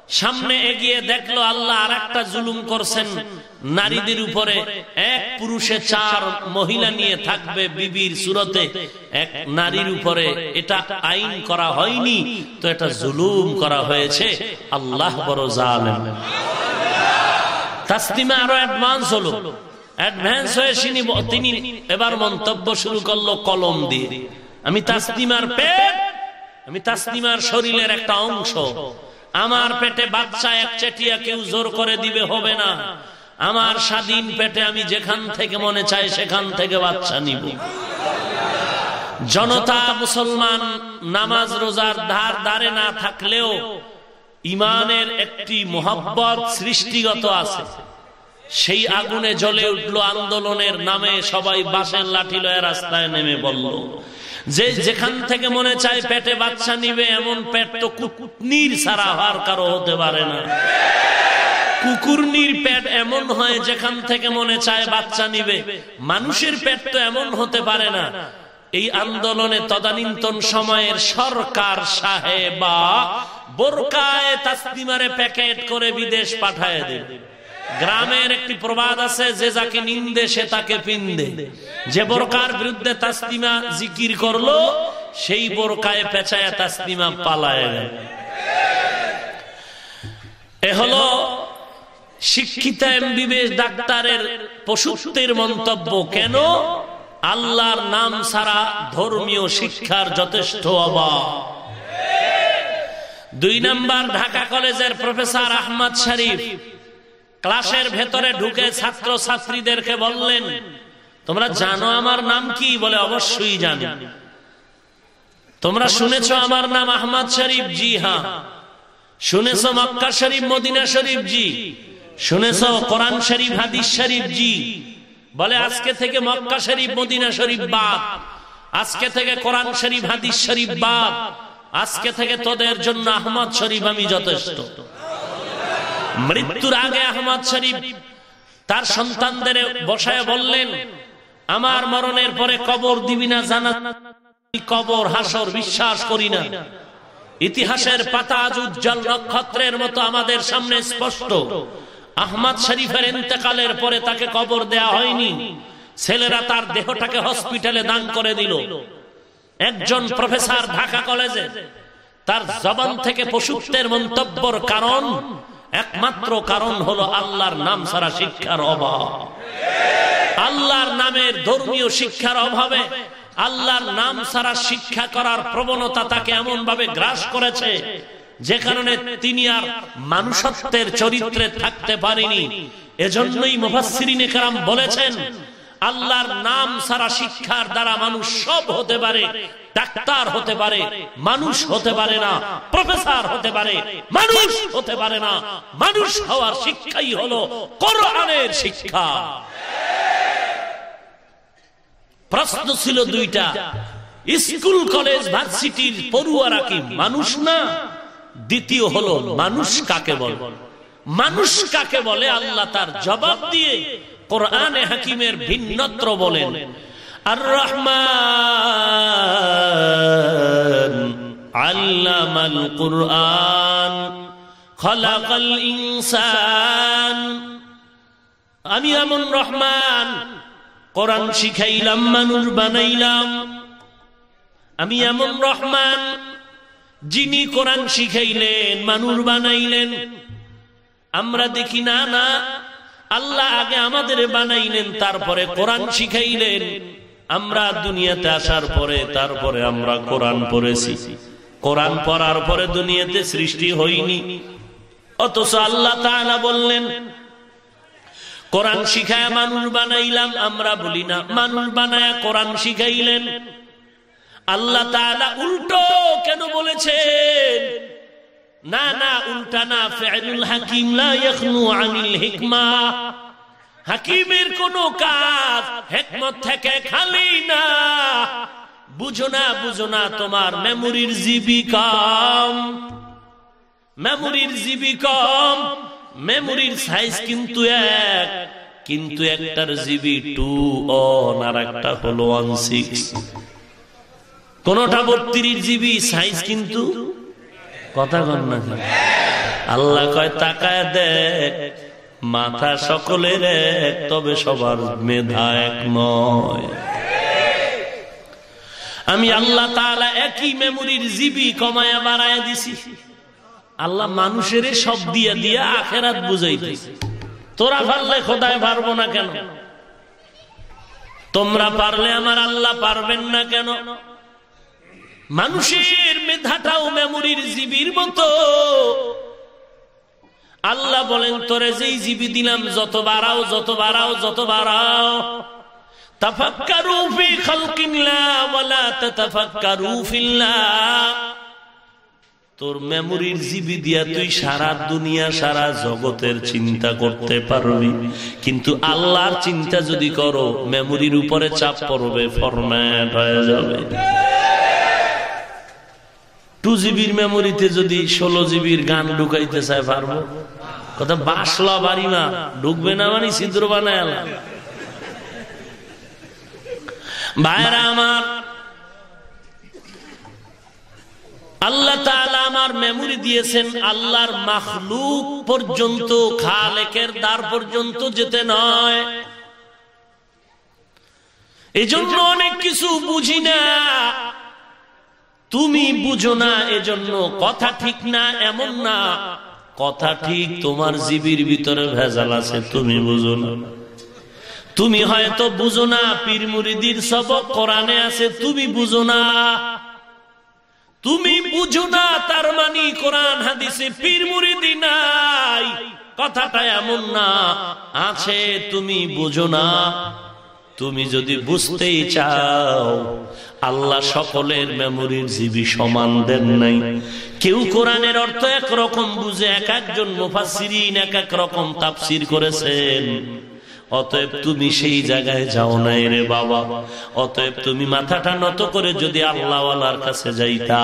সামনে এগিয়ে দেখল আল্লাহ আর একটা জুলুম করছেন। নারীদের উপরে এক পুরুষে চার মহিলা নিয়ে থাকবে বিবির সুরতে। এক নারীর উপরে এটা আইন করা হয়নি, তো এটা জুলুম করা হয়েছে। আল্লাহ বড় জালেম। আরও অ্যাডভান্স হলো। অ্যাডভান্স হয়ে তিনি এবার মন্তব্য শুরু করল কলম দিয়ে। আমি তাসলিমার পেট, আমি তাসলিমার শরীরের একটা অংশ। আমার পেটে বাচ্চা এক চেটিয়া কেউ জোর করে দিবে, হবে না। আমার স্বাধীন পেটে আমি যেখান থেকে মনে চাই সেখান থেকে বাচ্চা নিব। জনতা মুসলমান, নামাজ রোজার ধার দারে না থাকলেও ইমানের একটি মোহাব্বত সৃষ্টিগত আছে। সেই আগুনে জ্বলে উঠল আন্দোলনের নামে সবাই বাসের লাঠি লয়ে রাস্তায় নেমে বলল যে যেখান থেকে মনে চায় পেটে বাচ্চা নিবে, এমন পেট তো কুকুরনির সারা হওয়ার কারও হতে পারে না। কুকুরনির পেট এমন হয় যেখান থেকে মনে চায় বাচ্চা নিবে, মানুষের পেট তো এমন হতে পারে না। এই আন্দোলনে তদানীন্তন সময়ের সরকার সাহেবা বোরকায় তাস্তিমারে প্যাকেট করে বিদেশ পাঠায় দেবে। গ্রামের একটি প্রবাদ আছে, যে যাকে নিন্দে সে তাকে পিন্দে। যে বোরকার বিরুদ্ধে তাসলিমা জিকির করল, সেই বোরকায় পেঁচায় তাসলিমা পালায় এ হলো শিক্ষিতা এমবিবিএস ডাক্তারের পশুত্বের মন্তব্য। কেন? আল্লাহর নাম ছাড়া ধর্মীয় শিক্ষার যথেষ্ট অভাব। দুই নাম্বার ঢাকা কলেজের প্রফেসর আহমদ শরীফ। ক্লাসের ভেতরে ঢুকে ছাত্র ছাত্রীদেরকে বললেন তোমরা জানো আমার নাম কি? বলে অবশ্যই জানি। তোমরা শুনেছ আমার নাম আহমদ শরীফ জি হ্যাঁ। শুনেছ মক্কা শরীফ মদিনা শরীফ জি। শুনেছ কোরআন শরীফ হাদিস শরীফ জি। বলে আজকে থেকে মক্কা শরীফ মদিনা শরীফ বাদ আজকে থেকে কোরআন শরীফ হাদিস শরীফ বাদ আজকে থেকে তোদের জন্য আহমদ শরীফ আমি যথেষ্ট। মৃত্যুর আগে আহমদ শরীফ তার সন্তানদের বসায় বললেন, আমার মরণের পরে কবর দিবি না জানা কবর, হাসর, বিশ্বাস করি না। ইতিহাসের পাতা আজ উজ্জ্বল নক্ষত্রের মতো আমাদের সামনে স্পষ্ট। আহমদ শরীফের ইন্তেকালের পরে তাকে কবর দেয়া হয়নি। ছেলেরা তার দেহটাকে হসপিটালে দান করে দিল। একজন প্রফেসর ঢাকা কলেজে তার জবান থেকে পশুত্বের মন্তব্যর কারণ একমাত্র কারণ হলো আল্লাহর নাম ছাড়া শিক্ষার অভাব। আল্লাহর নামের ধর্মীয় শিক্ষার অভাবে আল্লাহর নাম ছাড়া শিক্ষা করার প্রবণতা তাকে এমন ভাবে গ্রাস করেছে যে কারণে তিনি আর মানুষত্বের চরিত্রে থাকতে পারেনি। এজন্যই মুফাসসিরিনে কারাম বলেছেন আল্লাহর নাম সারা শিক্ষার দ্বারা মানুষ সব হতে পারে, ডাক্তার হতে পারে, মানুষ হতে পারে না, প্রফেসর হতে পারে, মানুষ হতে পারে না, মানুষ হওয়ার শিক্ষাই হলো কোরআনের শিক্ষা। প্রশ্ন ছিল দুইটা, স্কুল, কলেজ, ভার্সিটির পড়ুয়ারা কি মানুষ না? দ্বিতীয় হলো, মানুষ কাকে বলে? মানুষ কাকে বলে? আল্লাহ তার জবাব দিয়ে কোরআনে হাকিমের ভিন্নত্র বলেন আর রহমান আল্লামাল কুরআন, খলাকাল ইনসান। আমি এমন রহমান, কোরআন শিখাইলাম, মানুষ বানাইলাম। আমি এমন রহমান, যিনি কোরআন শিখাইলেন, মানুষ বানাইলেন। আমরা দেখি না না আল্লাহ আগে আমাদের বানাইলেন, তারপরে কোরআন শিখাইলেন। আমরা দুনিয়াতে আসার পরে, তারপরে আমরা কোরআন পড়েছি। কোরআন পড়ার পরে দুনিয়াতে সৃষ্টি হয়নি। অথচ আল্লাহ তাআলা বললেন, কোরআন শিখায় মানুষ বানাইলাম, আমরা বলি না, মানুষ বানায় কোরআন শিখাইলেন। আল্লাহ তাআলা উল্টো কেন বলেছেন? না না উল্টা না ফেরুল হাকিম লা ইয়াখনু আনিল হিকমা। হাকিমের কোন কাজ হেকমত থেকে খালি না। বুঝো না বুঝো না তোমার মেমোরির জিবি কম মেমোরির জিবি কম মেমোরির সাইজ কিন্তু এক। কিন্তু একটার জিবি টু অন আর একটা হলো ওয়ান সিক্স কোনটা বত্রিশ জিবি সাইজ কিন্তু কথা কন না আল্লাহ কয়, তাকায় দেখ, মাথা সকলের এক তবে সবার মেধা এক নয়। আমি আল্লাহ তাআলা একই মেমোরির জিবি কমায়া বাড়ায় দিছি। আল্লাহ মানুষের সব দিয়া দিয়া আখেরাত বুঝাইতেছে। তোরা পারলে খোদায় পারব না কেন? তোমরা পারলে আমার আল্লাহ পারবেন না কেন? মানুষের মেধাটাও মেমোরির জীবীর মতো। আল্লাহ বলেন, তোরে যেই জীবী দিলাম, যত বাড়াও যত বাড়াও যত বাড়াও। চিন্তা করতে পারবি। কিন্তু আল্লাহর চিন্তা যদি করো, মেমোরির উপরে চাপ পড়বে, ফরম্যাট হয়ে যাবে। টু জিবির মেমোরিতে যদি ষোলো জিবির গান ঢুকাইতে চায় পারব? কথা, বাসলা বাড়ি না, ঢুকবে না মানে সিদ্ধর বানায় ভাইরা আমার, আল্লাহ আমার মেমোরি দিয়েছেন আল্লাহর মাখলুক পর্যন্ত, খালেকের দ্বার পর্যন্ত যেতে নয়। এজন্য অনেক কিছু বুঝি না। তুমি বুঝো না এজন্য কথা ঠিক না এমন না। কথা ঠিক তোমার জীবির ভিতরে ভেজাল আছে, তুমি বুঝো না। তুমি হয়তো বুঝো না, পীর মুরিদির সবক কোরআনে আছে, তুমি বুঝো না। তুমি বুঝো না, তার মানে কোরআন হাদিসে পীর মুরিদি নাই, কথাটা এমন না, আছে, তুমি বুঝো না। তুমি যদি বুঝতেই চাও, আল্লাহ সকলের মেমোরির জীবী সমান দেন নাই। কেউ কোরআনের অর্থ একরকম বুঝে এক একজন মুফাসিরিন এক এক রকম তাপসির করেছেন। অতএব তুমি সেই জায়গায় যাও নাই রে বাবা। অতএব তুমি মাথাটা নত করে যদি আল্লাহওয়ালার কাছে যাইতা,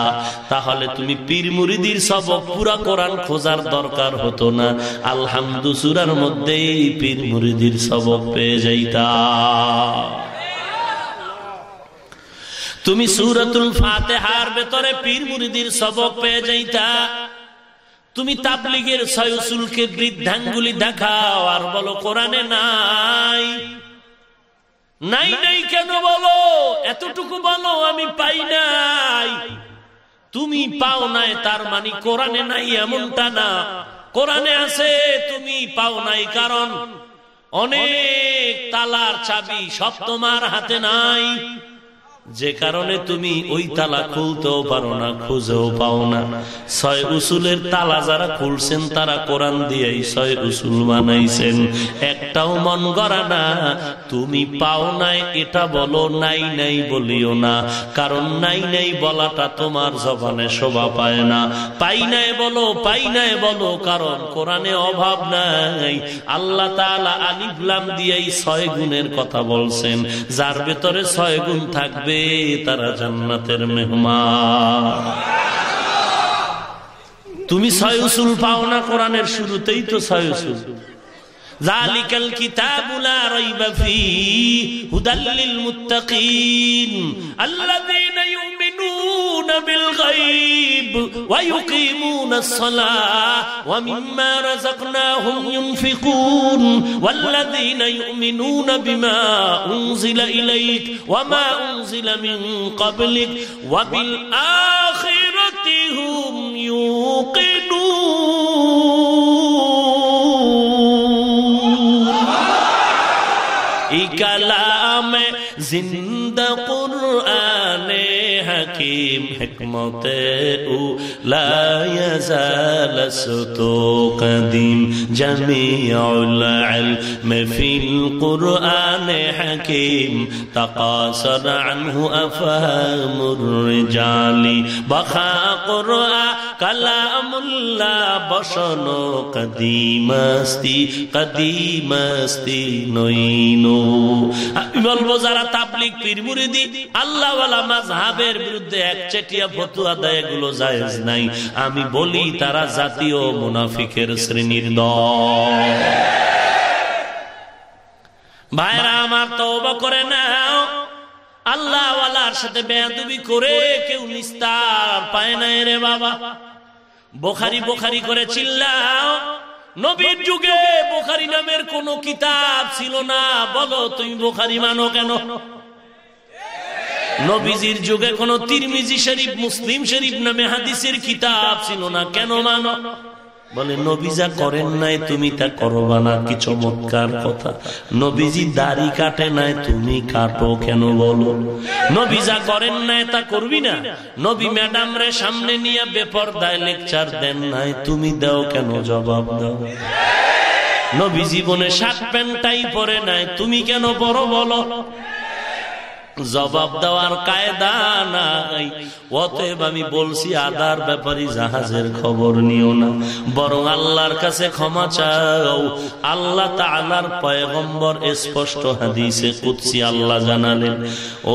তাহলে তুমি পীর মুরিদির সব পুরা কোরআন খোঁজার দরকার হতো না। আলহামদু সুরার মধ্যেই পীর মুরিদির সবক পেয়ে যাইতা। তুমি সুরতুল ফাতেহার ভেতরে পীর মুরিদির সবক পেয়ে যাইতা। তুমি তাবলিগের সয়সুলকে বৃদ্ধাঙ্গুলি দেখাও আর বলো কোরআনে নাই। নাই নাই কেন বলো? এতটুকু বলো, আমি পাই নাই। তুমি পাও নাই, তার মানে কোরআনে নাই এমনটা না। কোরআনে আছে, তুমি পাও নাই, কারণ অনেক তালার চাবি সব তোমার হাতে নাই। যে কারণে তুমি ওই তালা খুলতেও পারো না খুঁজেও পাও না। ছয় উসুলের তালা যারা খুলছেন তারা কোরআন দিয়েই ছয় উসুল বানাইছেন। একটাও মন করা না। তুমি পাও নাই এটা বলো নাই নাই বলিও না। কারণ নাই নাই বলাটা তোমার জবানে শোভা পায় না। পাই নাই বলো পাই নাই বলো কারণ কোরআনে অভাব নাই। আল্লাহ তালা আলিফলাম দিয়েই ছয় গুণের কথা বলছেন যার ভেতরে ছয় গুণ থাকবে থাকবে তারা জান্নাতের মেহমান। তুমি সায়ুসুল পাও না কোরআনের শুরুতেই তো সায়ুসুল। আল্লাহ يؤمنون بالغيب ويقيمون الصلاة ومما رزقناهم ينفقون والذين يؤمنون بما أنزل إليك وما أنزل من قبلك وبالآخرة هم يوقنون. كلام زندہ قرآن হাকিম হেকমতে উ লায়াজালাসতো কদিম জামিউল মেফিল কুর আনে হাকিম তাকাসার আনহু আফহামুর রিজালি বাখা কুরআ কালামুল্লাহ বসনো কদিমাস্তি কদিমাস্তি নইনো আমি বলব যারা তাবলিক পীর মুরিদি আল্লাহওয়ালা মাযহাবের বিরুদ্ধে একচেটিয়া ফতুয়া দেয় এগুলো জায়েজ নাই। আমি বলি, তারা জাতীয় মুনাফিকের শ্রেণির দল। ভাইরা আমার তওবা করে নাও। আল্লাহওয়ালার সাথে বেয়াদবি করে কেউ নিস্তার পায় না রে বাবা। বোখারি বোখারি করে চিল্লাও। নবীর যুগে বোখারি নামের কোন কিতাব ছিল না। বলো, তুমি বোখারি মানো কেন? নবীজির যুগে কোন তিরমিজি শরীফ, মুসলিম শরীফ নামে হাদিসের কিতাব ছিল না। কেন মানো? বলে নবীজা করেন নাই তুমি তা করবা না। কি চমৎকার কথা। নবীজি দাড়ি কাটে নাই, তুমি কাটো কেন বলো? নবীজা করেন নাই তা করবি না। নবী ম্যাডাম রে সামনে নিয়ে বেপরদায় লেকচার দেন নাই, তুমি দাও কেন জবাব দাও? নবী জীবনে শার্ট প্যান্টটাই পরে নাই, তুমি কেন বড় বলো? জবাব দেওয়ার কায়দা নাই। অতএব আমি বলছি, আদার ব্যাপারী জাহাজের খবর নিও না। বরং আল্লাহর কাছে ক্ষমা চাও। আল্লাহ তালার পয়গম্বর স্পষ্ট হাদিসে কুৎসি আল্লাহ জানালেন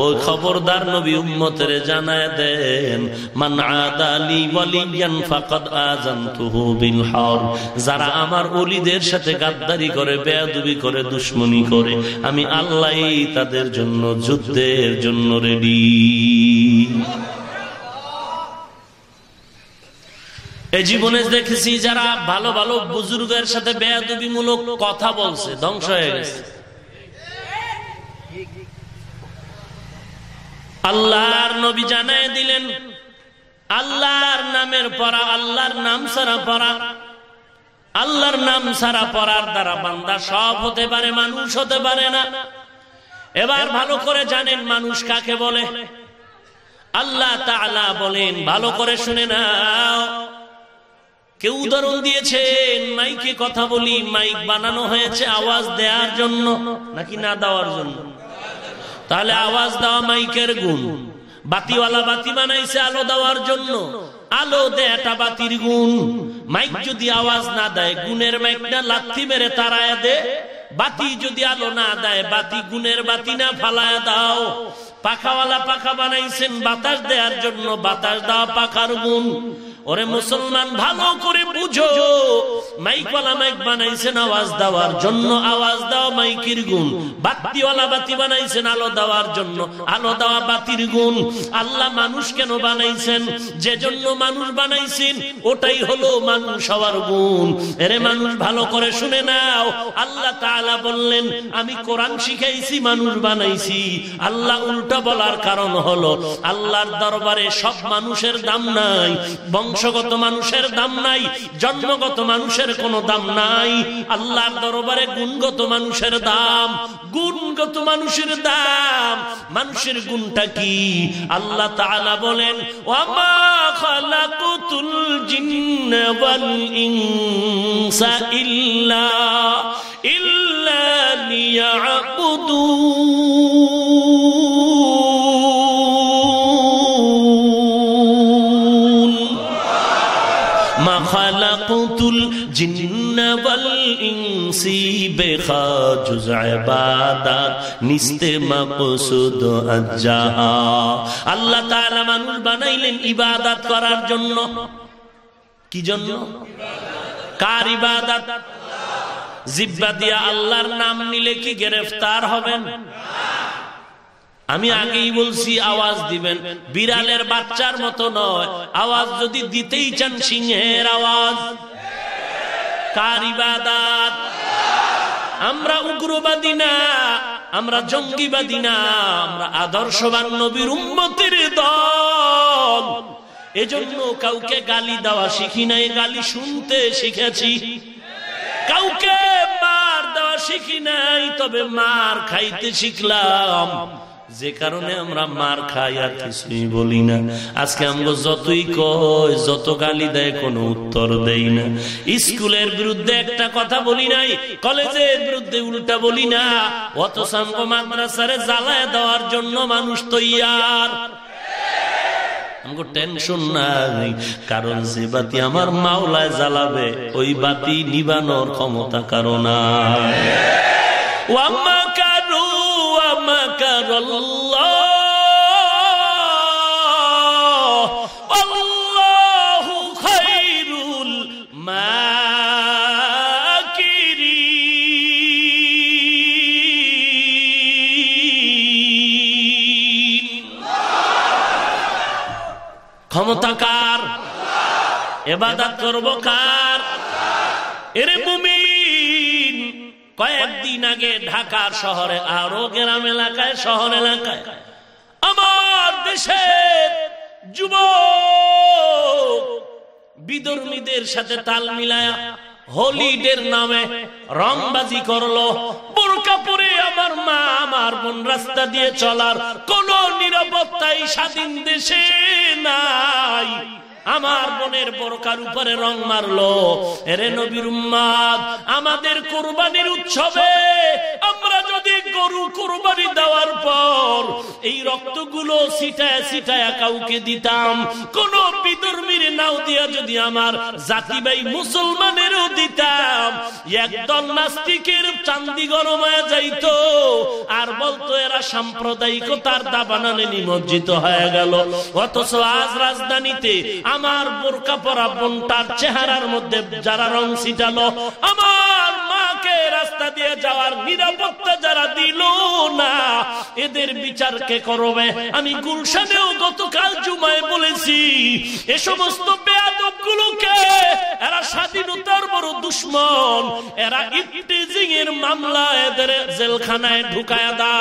ওই খবরদার নবী উম্মতের জানায় দেন, মান আদালি ওয়ালিয়ান ফাকাদ আযানতুহু বিল হার যারা আমার ওলিদের সাথে গাদ্দারি করে, বেয়াদবি করে, দুশ্মনী করে, আমি আল্লাহই তাদের জন্য যুদ্ধে এর জন্য রেডি এই জীবনে দেখেছি যারা ভালো ভালো বুজুর্গের সাথে বেয়াদবিমূলক কথা বলছে, ধ্বংস হয়ে গেছে। আল্লাহর নবী জানায় দিলেন, আল্লাহর নামের পড়া, আল্লাহর নাম সারা পড়া, আল্লাহর নাম সারা পড়ার দ্বারা বান্দা সব হতে পারে, মানুষ হতে পারে না। এবার ভালো করে জানেন মানুষ কাকে বলে। আল্লাহ তাআলা বলেন, ভালো করে শুনে নাও। কেউ উদাহরণ দিয়েছেন, মাইকে কথা বলি, মাইক বানানো হয়েছে আওয়াজ দেওয়ার জন্য নাকি না দেওয়ার জন্য? তাহলে আওয়াজ দেওয়া মাইকের গুণ। বাতিওয়ালা বাতি বানাইছে আলো দেওয়ার জন্য। আলো দেয়াটা বাতির গুণ। মাইক যদি আওয়াজ না দেয়, গুণের মাইকটা লাথি মেরে তারায় দে। বাতি যদি আলো না দেয়, বাতি গুণের বাতি না ফালায় দাও। পাখাওয়ালা পাখা বানাইছেন বাতাস দেওয়ার জন্য, বাতাস দাও পাখার গুণ। ওরে মুসলমান, ভালো করে বুঝো। মাইকওয়ালা মাইক বানাইছেন, আওয়াজ দেওয়ার জন্য। আওয়াজ দেওয়া মাইকের গুণ। বাতিওয়ালা বাতি বানাইছেন, আলো দেওয়ার জন্য। আলো দেওয়া বাতির গুণ। আল্লাহ মানুষ কেন বানাইছেন? যে জন্য মানুষ বানাইছেন, ওটাই হলো মানুষ হওয়ার গুণ। এরে মানুষ ভালো করে শুনে নাও। আল্লাহ তাআলা বললেন, আমি কোরআন শিখাইছি, মানুষ বানাইছি। আল্লাহ উল্টা বলার কারণ হলো, আল্লাহর দরবারে সব মানুষের দাম নাই বংশগত মানুষের দাম নাই, জন্মগত মানুষের কোনো দাম নাই। আল্লাহর দরবারে গুণগত মানুষের দাম, গুণগত মানুষের দাম। মানুষের গুণটা কি? আল্লাহ তাআলা বলেন, ওয়ামা খালাকুতুল জিন্না ওয়াল ইনসা ইল্লা ইল্লা লিয়াবুদুন। জিন্না ইনসি বেখাজুজ ইবাদাত নিস্তে আল্লাহ তাআলা মানুষ বানাইলেন ইবাদত করার জন্য। কি জন্য? কার ইবাদত? জিব্বা দিয়া আল্লাহর নাম নিলে কি গ্রেফতার হবেন? আমি আগেই বলছি, আওয়াজ দিবেন। বিড়ালের বাচ্চার মতো নয়, আওয়াজ যদি দিতেই চান সিংহের আওয়াজ। কার ইবাদাত? আমরা উগ্রবাদী না, আমরা জঙ্গিবাদী না, আমরা আদর্শবান নবীর উম্মতের দল। এজন্য কাউকে গালি দেওয়া শিখি নাই, গালি শুনতে শিখেছি। কাউকে মার দেওয়া শিখি নাই, তবে মার খাইতে শিখলাম। যে কারণে আমরা মার খাই আর কিছুই বলি না। আজকে আমরা যতই কয়, যত গালি দেয়, কোনো উত্তর দেই না। স্কুলের বিরুদ্ধে একটা কথা বলি নাই, কলেজের বিরুদ্ধে উল্টা বলি না। অত সাঙ্গ মাদ্রাসারে জ্বালায় দেওয়ার জন্য মানুষ তৈয়ার। আমাকে কারণ যে বাতি আমার মাওলায় জ্বালাবে, ওই বাতি নিবানোর ক্ষমতা কারণ ক্ষমতা কার? এবাদাত করব কার? এরে মুমিন কয়েকদিন আগে ঢাকার শহরে আরও গ্রাম এলাকায়, শহর এলাকায়। আমার দেশের যুব বিদর্মীদের সাথে তাল মিলায়া হোলিডের নামে রংবাজি করল। বোরকা পরে আমার মা, আমার বোন রাস্তা দিয়ে চলার কোন নিরাপত্তাই স্বাধীন দেশে নাই। আমার বোনের বোরকার উপরে রং মারলো। এরে নবীর উম্মাদ, আমাদের কোরবানির উৎসবে আমরা যদি গরু কোরবানি দেওয়ার পর এই রক্তগুলো ছিটায় ছিটায় কাউকে দিতাম, কোন বিদর্মীর নাও দিয়া যদি আমার জাতি ভাই মুসলমানেরও দিতাম, একদল নাস্তিকের চান্দি গরমায় যাইতো, আর বলতো এরা সাম্প্রদায়িকতার দাবানলে নিমজ্জিত হয়ে গেল। অথচ আজ রাজধানীতে আমার বোরকা পরা বোনটার চেহারার মধ্যে যারা রং ছিটালো, আমার মাকে রাস্তা দিয়ে যাওয়ার নিরাপত্তা যারা দিল না, এদের বিচার কে করবে? আমি গুলশানেও গতকাল জুমায় বলেছি, এ সমস্ত বেয়াদব গুলোকে এরা স্বাধীনতার বড় দুশ্মন, এরা ইফটিজিং এর মামলা এদের জেলখানায় ঢুকায় দা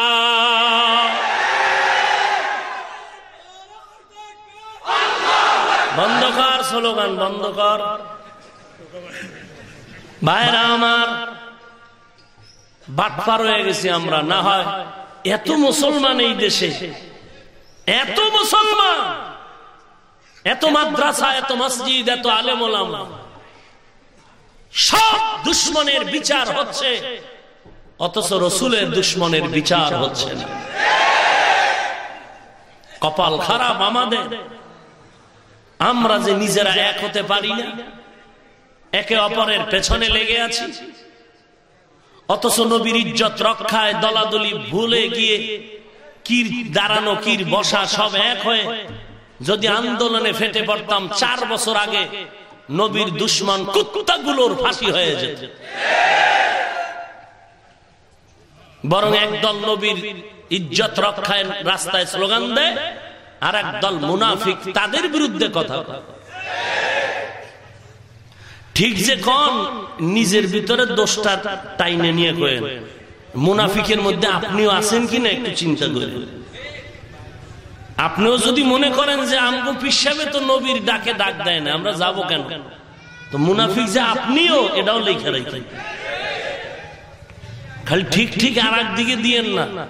বন্ধ কর, স্লোগান বন্ধ কর। ভাইরা আমার বাটপার হয়ে গেছি আমরা, না হয় এত মুসলমান এই দেশে, এত মুসলমান, এত মাদ্রাসা, এত মসজিদ, এত আলেমোলাম সব দুশ্মনের বিচার হচ্ছে, অথচ রসুলের দুশ্মনের বিচার হচ্ছে না। কপাল খারাপ আমাদের। আমরা যে নিজেরা এক হতে পারি না, একে অপরের পেছনে লেগে আছি। অথচ নবীর ইজ্জত রক্ষায় দলাদলি ভুলে গিয়ে কির দাঁড়ানো, কির বসা সব এক হয়ে যদি আন্দোলনে ফেটে পড়তাম চার বছর আগে, নবীর দুশ্মন কুত্তাগুলোর ফাঁসি হয়ে যেত। বরং একদল নবীর ইজ্জত রক্ষায় রাস্তায় স্লোগান দেয় আর একদল মুনাফিক তাদের বিরুদ্ধে কথা ঠিক যে কন নিজের ভিতরে দোষটা টাইনে নিয়ে কয়েন মুনাফিকের মধ্যে আপনিও আছেন কিনা একটু চিন্তা করেন। আপনিও যদি মনে করেন যে আমগো পিসাবে তো নবীর ডাকে ডাক দেয় না আমরা যাব কেন? তো মুনাফিক যে আপনিও এটাও লেখা রেখে। খালি ঠিক ঠিক আর দিকে দিয়েন না।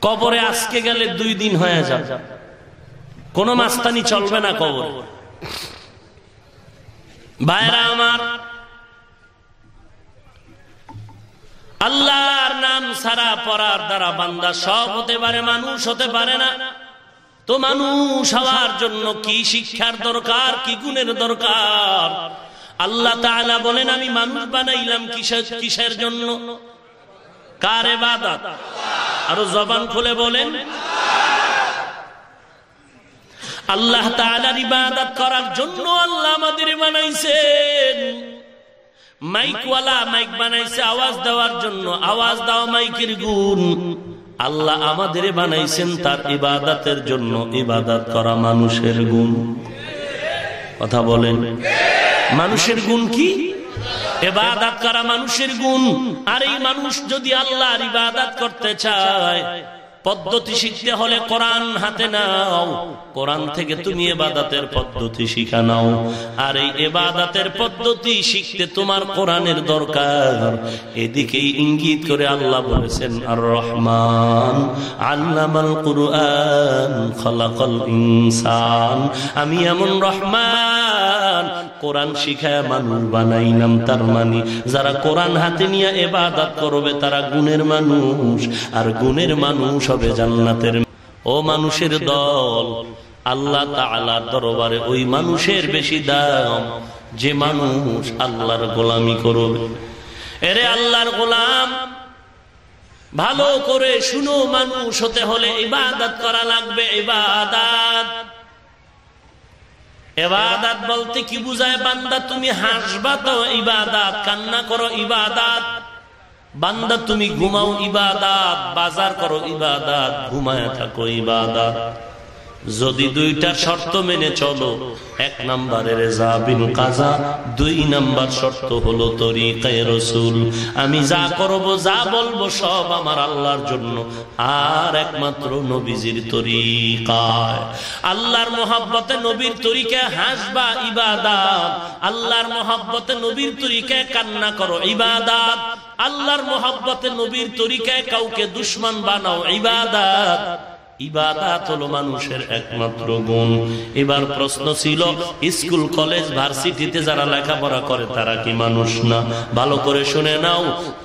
কবরে আজকে গেলে দুই দিন হয়ে যাবে। কোন মাস্তানি চলবে না কবর। বাইরা আমার, আল্লাহর নাম সারা পড়ার দ্বারা বান্দা সব হতে পারে, মানুষ হতে পারে না। তো মানুষ হওয়ার জন্য কি শিক্ষার দরকার, কি গুণের দরকার? আল্লাহ তাআলা বলেন, আমি মানুষ বানাইলাম কিসের কিসের জন্য? কার এবাদত? আরও জবান খুলে বলেন। তাআলার ইবাদত করার জন্য আল্লাহ আমাদের বানাইছেন। মাইকওয়ালা মাইক বানাইছে, আওয়াজ দেওয়ার জন্য। আওয়াজ দেওয়া মাইকের গুণ। আল্লাহ আমাদের বানাইছেন তার ইবাদতের জন্য ইবাদত করা মানুষের গুণ। কথা বলেন। মানুষের গুণ কি? এবাদাত করা মানুষের গুণ। আর এই মানুষ যদি আল্লাহর ইবাদাত করতে চায় পদ্ধতি শিখতে হলে কোরআন হাতে নাও। কোরআন থেকে তুমি এবাদাতের পদ্ধতি শিখা নাও। আর এই এবাদাতের পদ্ধতি শিখতে তোমার কোরআনের দরকার। এদিকেই ইঙ্গিত করে আল্লাহ বলেছেন আর রহমান আল্লামাল কুরআন ইনসান। আমি এমন রহমান, কোরআন শিখায় মানুষ বানাইলাম তার মানে যারা কোরআন হাতে নিয়ে এবাদাত করবে তারা গুণের মানুষ। আর গুণের মানুষ হবে জান্নাতের ও মানুষের দল। আল্লাহ তাআলার দরবারে ওই মানুষের বেশি দাম, যে মানুষ আল্লাহর গোলামি করবে। এরে আল্লাহর গোলাম, ভালো করে শুনো, মানুষ হতে হলে ইবাদত করা লাগবে, ইবাদত। এবাদাত বলতে কি বুঝায় বান্দা? তুমি হাসবা তো ইবাদাত, কান্না করো ইবাদাত। বান্দা তুমি ঘুমাও ইবাদাত বাজার করো ইবাদাত ঘুমায় থাকো ইবাদাত। যদি দুইটা শর্ত মেনে চলো, এক নম্বরের জাবিন কাজা, দুই নাম্বার শর্ত হলো তরিকায় রসুল। আমি যা করব, যা বলব, সব আমার আল্লাহর জন্য। আর একমাত্র নবীজির তরিকায়। আল্লাহর মোহাব্বতে নবীর তরিকায় হাসবা, ইবাদাত। আল্লাহর মোহাব্বতে নবীর তরিকায় কান্না করো, ইবাদাত। আল্লাহর মোহাব্বতে নবীর তরিকায় কাউকে দুশ্মন বানাও, ইবাদাত। ইবাদাত হলো মানুষের একমাত্র গুণ। এবার প্রশ্ন ছিল, স্কুল, কলেজ, ভার্সিটিতে যারা লেখাপড়া করে, তারা কি মানুষ না? ভালো করে শুনে নাও,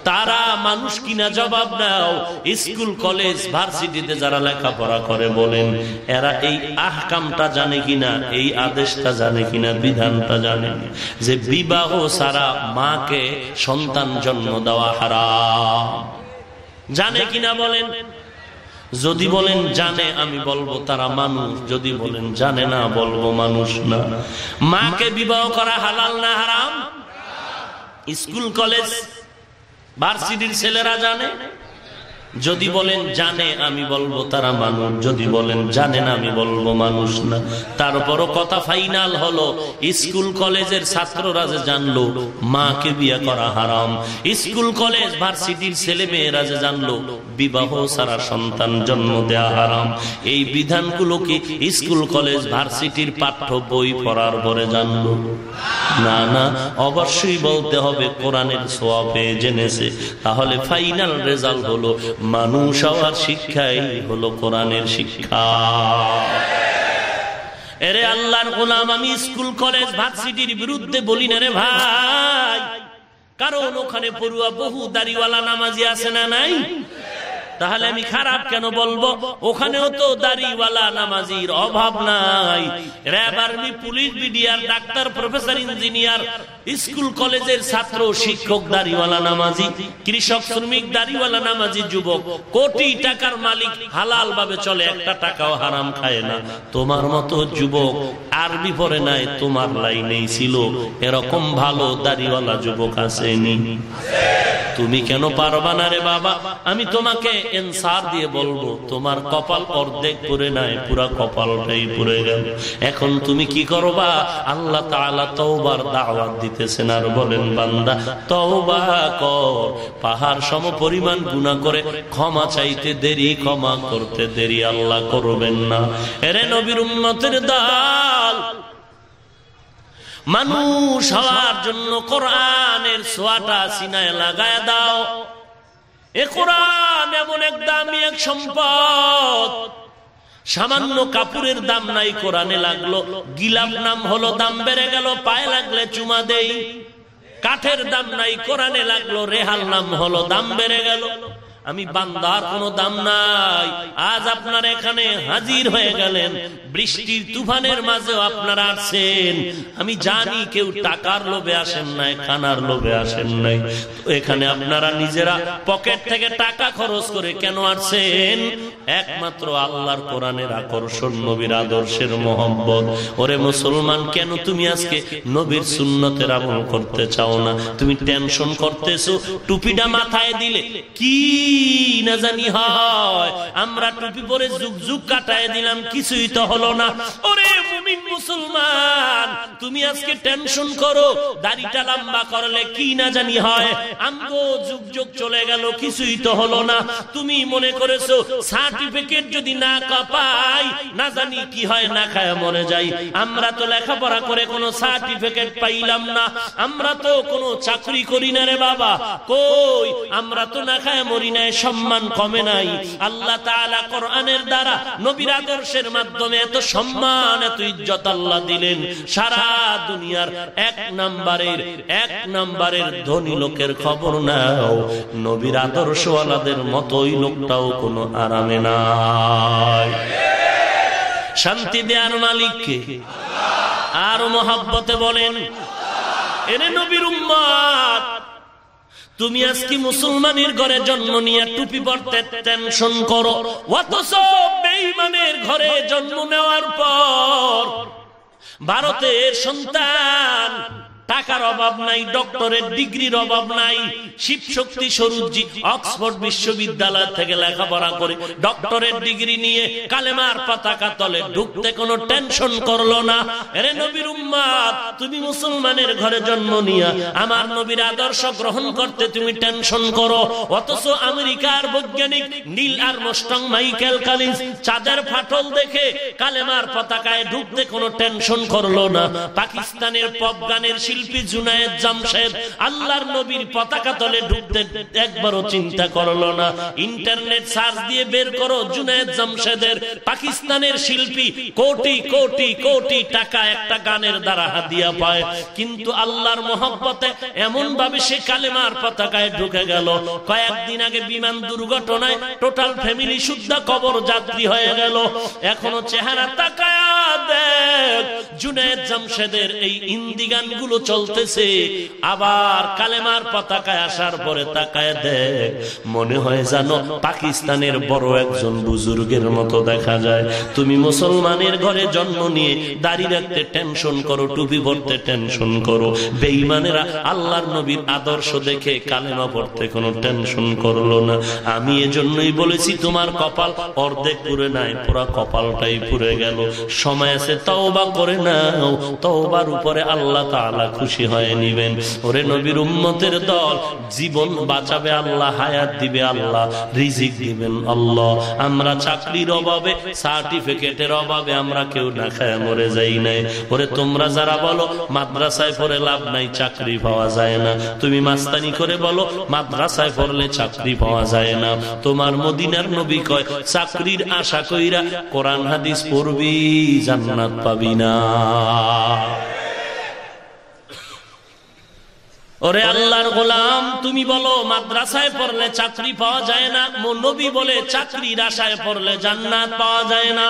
তারা মানুষ কিনা জবাব নাও স্কুল, কলেজ, ভার্সিটিতে যারা লেখাপড়া করে বলেন, এরা এই আহকামটা জানে কিনা, এই আদেশটা জানে কিনা, বিধানটা জানে যে বিবাহ সারা মাকে সন্তান জন্ম দেওয়া হারা জানে কিনা বলেন? যদি বলেন জানে, আমি বলব তারা মানুষ। যদি বলেন জানে না, বলব মানুষ না। মাকে বিবাহ করা হালাল না হারাম? স্কুল, কলেজ, ভার্সিটির ছেলেরা জানে? যদি বলেন জানে আমি বলব তারা মানুষ, যদি বলেন জানে না আমি বলব মানুষ না। তারপরও কথা ফাইনাল হলো, স্কুল কলেজের ছাত্ররা যে জানলো, মাকে বিয়ে করা হারাম। স্কুল কলেজ, ভার্সিটির ছেলে মেয়েরা যে জানলো, বিবাহ সারা সন্তান জন্ম দেয়া হারাম। এই বিধানগুলো কি স্কুল কলেজ, ভার্সিটির পাঠ্য বই পড়ার পরে জানলো। না না, অবশ্যই বলতে হবে, কোরআনের সোয়াবে জেনেছে। তাহলে ফাইনাল রেজাল্ট হলো মানুষ হওয়ার শিক্ষাই হলো কোরআনের শিক্ষা। এরে আল্লাহর গোলাম, আমি স্কুল, কলেজ, ভার্সিটির বিরুদ্ধে বলি না রে ভাই। কারণ ওখানে পড়ুয়া বহু দাড়িওয়ালা নামাজি আছে না নাই? তাহলে আমি খারাপ কেন বলব? ওখানেও তো দাড়িওয়ালা নামাজির অভাব নাই। RAB army, police, BDR, doctor, professor, engineer, school, কলেজের ছাত্র, শিক্ষক, দাড়িওয়ালা নামাজি, কৃষক, শ্রমিক, দাড়িওয়ালা নামাজি, যুবক, কোটি টাকার মালিক হালাল ভাবে চলে, একটা টাকাও হারাম খায় না। তোমার মতো যুবক আরবি পরে নাই, তোমার লাইনেই ছিল। এরকম ভালো দাড়িওয়ালা যুবক আসেনি তুমি কেন পারবা না রে বাবা? আমি তোমাকে এনসার দিয়ে বলব, তোমার কপাল অর্ধেক পুরে নাই, পুরা কপালটাই গেল। এখন তুমি কি করবা? আল্লাহ দাওয়াত দিতেছেন আর বলেন, বান্দা, তওবা কর। পাহাড় সম পরিমাণ করে ক্ষমা চাইতে দেরি, ক্ষমা করতে দেরি আল্লাহ করবেন না। এরে নবীর দাল। মানুষ হওয়ার জন্য কোরআনের সোয়াটা সিনায় লাগায় দাও। এ কোরআন এমন এক এক সম্পদ। সামান্য কাপুরের দাম নাই কোরআনে লাগল। গিলাপ নাম হলো, দাম বেড়ে গেল, পায়ে লাগলে চুমা দেই। কাঠের দাম নাই কোরআনে লাগল, রেহাল নাম হলো, দাম বেড়ে গেল। আমি বান্দার কোনো দাম নাই। আজ আপনার এখানে হাজির হয়ে গেলেন। বৃষ্টির তুফানের মাঝেও আপনারা আসছেন আমি জানি কেউ টাকার লোভে আসেন নাই, খানার লোভে আসেন নাই। এখানে আপনারা নিজেরা পকেট থেকে টাকা খরচ করে কেন আসছেন? একমাত্র আল্লাহর কোরআনের আকর্ষণ, নবীর আদর্শের মোহব্বত। ওরে মুসলমান, কেন তুমি আজকে নবীর সুন্নতের আমল করতে চাও না? তুমি টেনশন করতেছো, টুপিটা মাথায় দিলে কি না জানি হয়। আমরা টুপি পরে যুগ যুগ কাটায় দিলাম, কিছুই তো হলো না। ওরে মুমিন মুসলমান, তুমি আজকে টেনশন করো, দাড়িটা লম্বা করলে কি না জানি হয়? আমগো যুগ যুগ চলে গেল, কিছুই তো হলো না। তুমি মনে করেছ, সার্টিফিকেট যদি না পাই না জানি কি হয়, না খায়, মরে যাই। আমরা তো লেখাপড়া করে কোনো সার্টিফিকেট পাইলাম না। আমরা তো কোনো চাকরি করি না রে বাবা। কই, আমরা তো না খায়, মরি নাই সম্মান কমে নাই। আল্লাহ কোরআনের দ্বারা নবীর আদর্শের মাধ্যমে এত সম্মান, এত ইজ্জত আল্লাহ দিলেন। সারা দুনিয়ার এক নাম্বারের এক নাম্বারের ধনী লোকের খবর নাও। নবীর আদর্শওয়ালাদের মতোই লোকটাও কোনো আরামে নাই। শান্তি দেয়ার মালিককে আর মহাব্বতে বলেন এনে নবীর উম্মাদ তুমি আজকে মুসলমানের ঘরে জন্ম নিয়ে টুপি পড়তে টেনশন করো। অথচ বেঈমানের ঘরে জন্ম নেওয়ার পর ভারতের সন্তান টাকার অভাব নাই ডক্টরের ডিগ্রির অভাব নাই। শিব শক্তি স্বরূপজি অক্সফোর্ড বিশ্ববিদ্যালয় থেকে লেখাপড়া করে ডক্টরের ডিগ্রি নিয়ে কালেমার পতাকা তলে ঢুকতে কোনো টেনশন করল না। এরে নবীর উম্মাদ, তুমি মুসলমানের ঘরে জন্ম নিয়া, আমার নবীর আদর্শ গ্রহণ করতে তুমি টেনশন করো। অথচ আমেরিকার বৈজ্ঞানিক নীল আর মোস্টং মাইকেল কালিন্স চাঁদের ফাটল দেখে কালেমার পতাকায় ঢুকতে কোনো টেনশন করল না। পাকিস্তানের পপ গানের শিল্পী জুনায়েদ জামশেদ আল্লাহর নবীর পতাকা তলে ঢুকতে একবারও চিন্তা করল না। ইন্টারনেট সার্চ দিয়ে বের করো জুনায়েদ জামশেদের পাকিস্তানের শিল্পী কোটি কোটি কোটি টাকা একটা গানের দ্বারা হাদিয়া পায়। কিন্তু আল্লাহর মোহব্বতে এমন ভাবে সে কালেমার পতাকায় ঢুকে গেল। কয়েকদিন আগে বিমান দুর্ঘটনায় টোটাল ফ্যামিলি শুদ্ধ কবর যাত্রী হয়ে গেল। এখনও চেহারা তাকায়া দেখ। জুনায়েদ জামশেদের এই ইন্দি গানগুলো চলতেছে। আবার কালেমার পতাকায় আসার পরে তাকায় দেখ, মনে হয় জানো পাকিস্তানের বড় একজন বুজুর্গের মতো দেখা যায়। তুমি মুসলমানের ঘরে জন্ম নিয়ে দাড়ি রাখতে টেনশন করো, টুপি পড়তে টেনশন করো। বেঈমানেরা আল্লাহর নবীর আদর্শ দেখে কালেমা পড়তে কোনো টেনশন করল না। আমি এজন্যই বলেছি, তোমার কপাল অর্ধেক পুরে নাই, পুরা কপালটাই পুরে গেল। সময় আছে, তওবা করে নাও। তওবার উপরে আল্লাহ তাআলা খুশি হয়ে নিবেন। ওরে নবীর উম্মতের দল, জীবন বাঁচাবে আল্লাহ, হায়াত দিবে আল্লাহ, রিজিক দিবেন আল্লাহ। আমরা চাকরির অভাবে, সার্টিফিকেটের অভাবে আমরা কেউ না খায়, মরে যাই নাই। ওরে তোমরা যারা বলো, মাদ্রাসায় পড়ে লাভ নাই, চাকরি পাওয়া যায় না। তুমি মাস্তানি করে বলো, মাদ্রাসায় পড়লে চাকরি পাওয়া যায় না। তোমার মদিনার নবী কয়, চাকরির আশা কইরা কোরআন হাদিস পড়বি, জান্নাত পাবি না। ওরে আল্লাহর গোলাম, তুমি বলো, মাদ্রাসায় পড়লে চাকরি পাওয়া যায় না? নবী বলে, চাকরির আশায় পড়লে জান্নাত পাওয়া যায় না।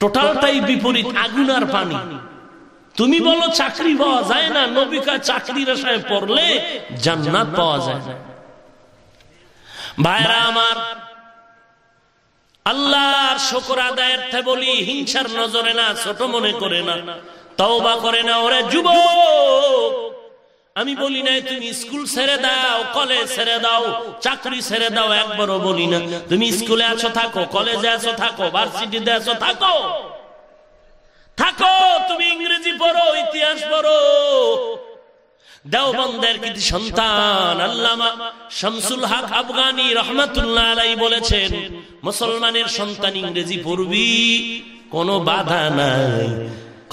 টোটালটাই বিপরীত, আগুন আর পানি। তুমি বলো, চাকরি পাওয়া যায় না? নবিকা চাকরির আশায় পড়লে জান্নাত পাওয়া যায় না। ভাইরা আমার, আল্লাহর শকর আদায়ের বলি হিংসার নজরে না, ছোট মনে করে না। তওবা করে না ওরে যুব আমি বলি না তুমি স্কুল ছেড়ে দাও, কলেজ ছেড়ে দাও, চাকরি ছেড়ে দাও, একবারও বলি না। তুমি স্কুলে আছো, থাকো, কলেজে আছো, থাকো, ভার্সিটিতে আছো, থাকো। থাকো, তুমি ইংরেজি পড়ো, ইতিহাস পড়ো। দেওবন্দের কৃতি সন্তান। আল্লামা শামসুল হক আফগানি রহমতুল্লাহ আলাই বলেছেন, মুসলমানের সন্তান ইংরেজি পড়বি, কোনো বাধা নাই।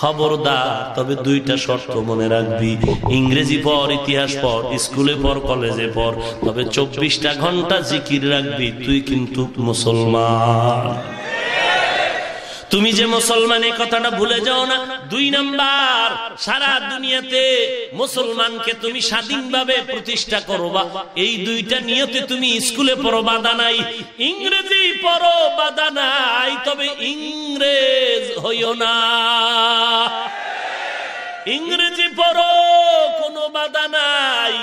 খবরদার, তবে দুইটা শর্ত মনে রাখবি। ইংরেজি পর ইতিহাস পর স্কুলে পর কলেজে পর তবে চব্বিশটা ঘণ্টা জিকির রাখবি, তুই কিন্তু মুসলমান। তুমি যে মুসলমান এই কথাটা ভুলে যাও না, দুই নাম্বার, সারা দুনিয়াতে মুসলমানকে তুমি স্বাধীনভাবে প্রতিষ্ঠা করবা। এই দুইটা নিয়তে তুমি স্কুলে পড়ো, বাধা নাই। ইংরেজি পড়ো, বাধা নাই, তবে ইংরেজ হইও না। ইংরেজি পড়ো, কোনো বাধা নাই।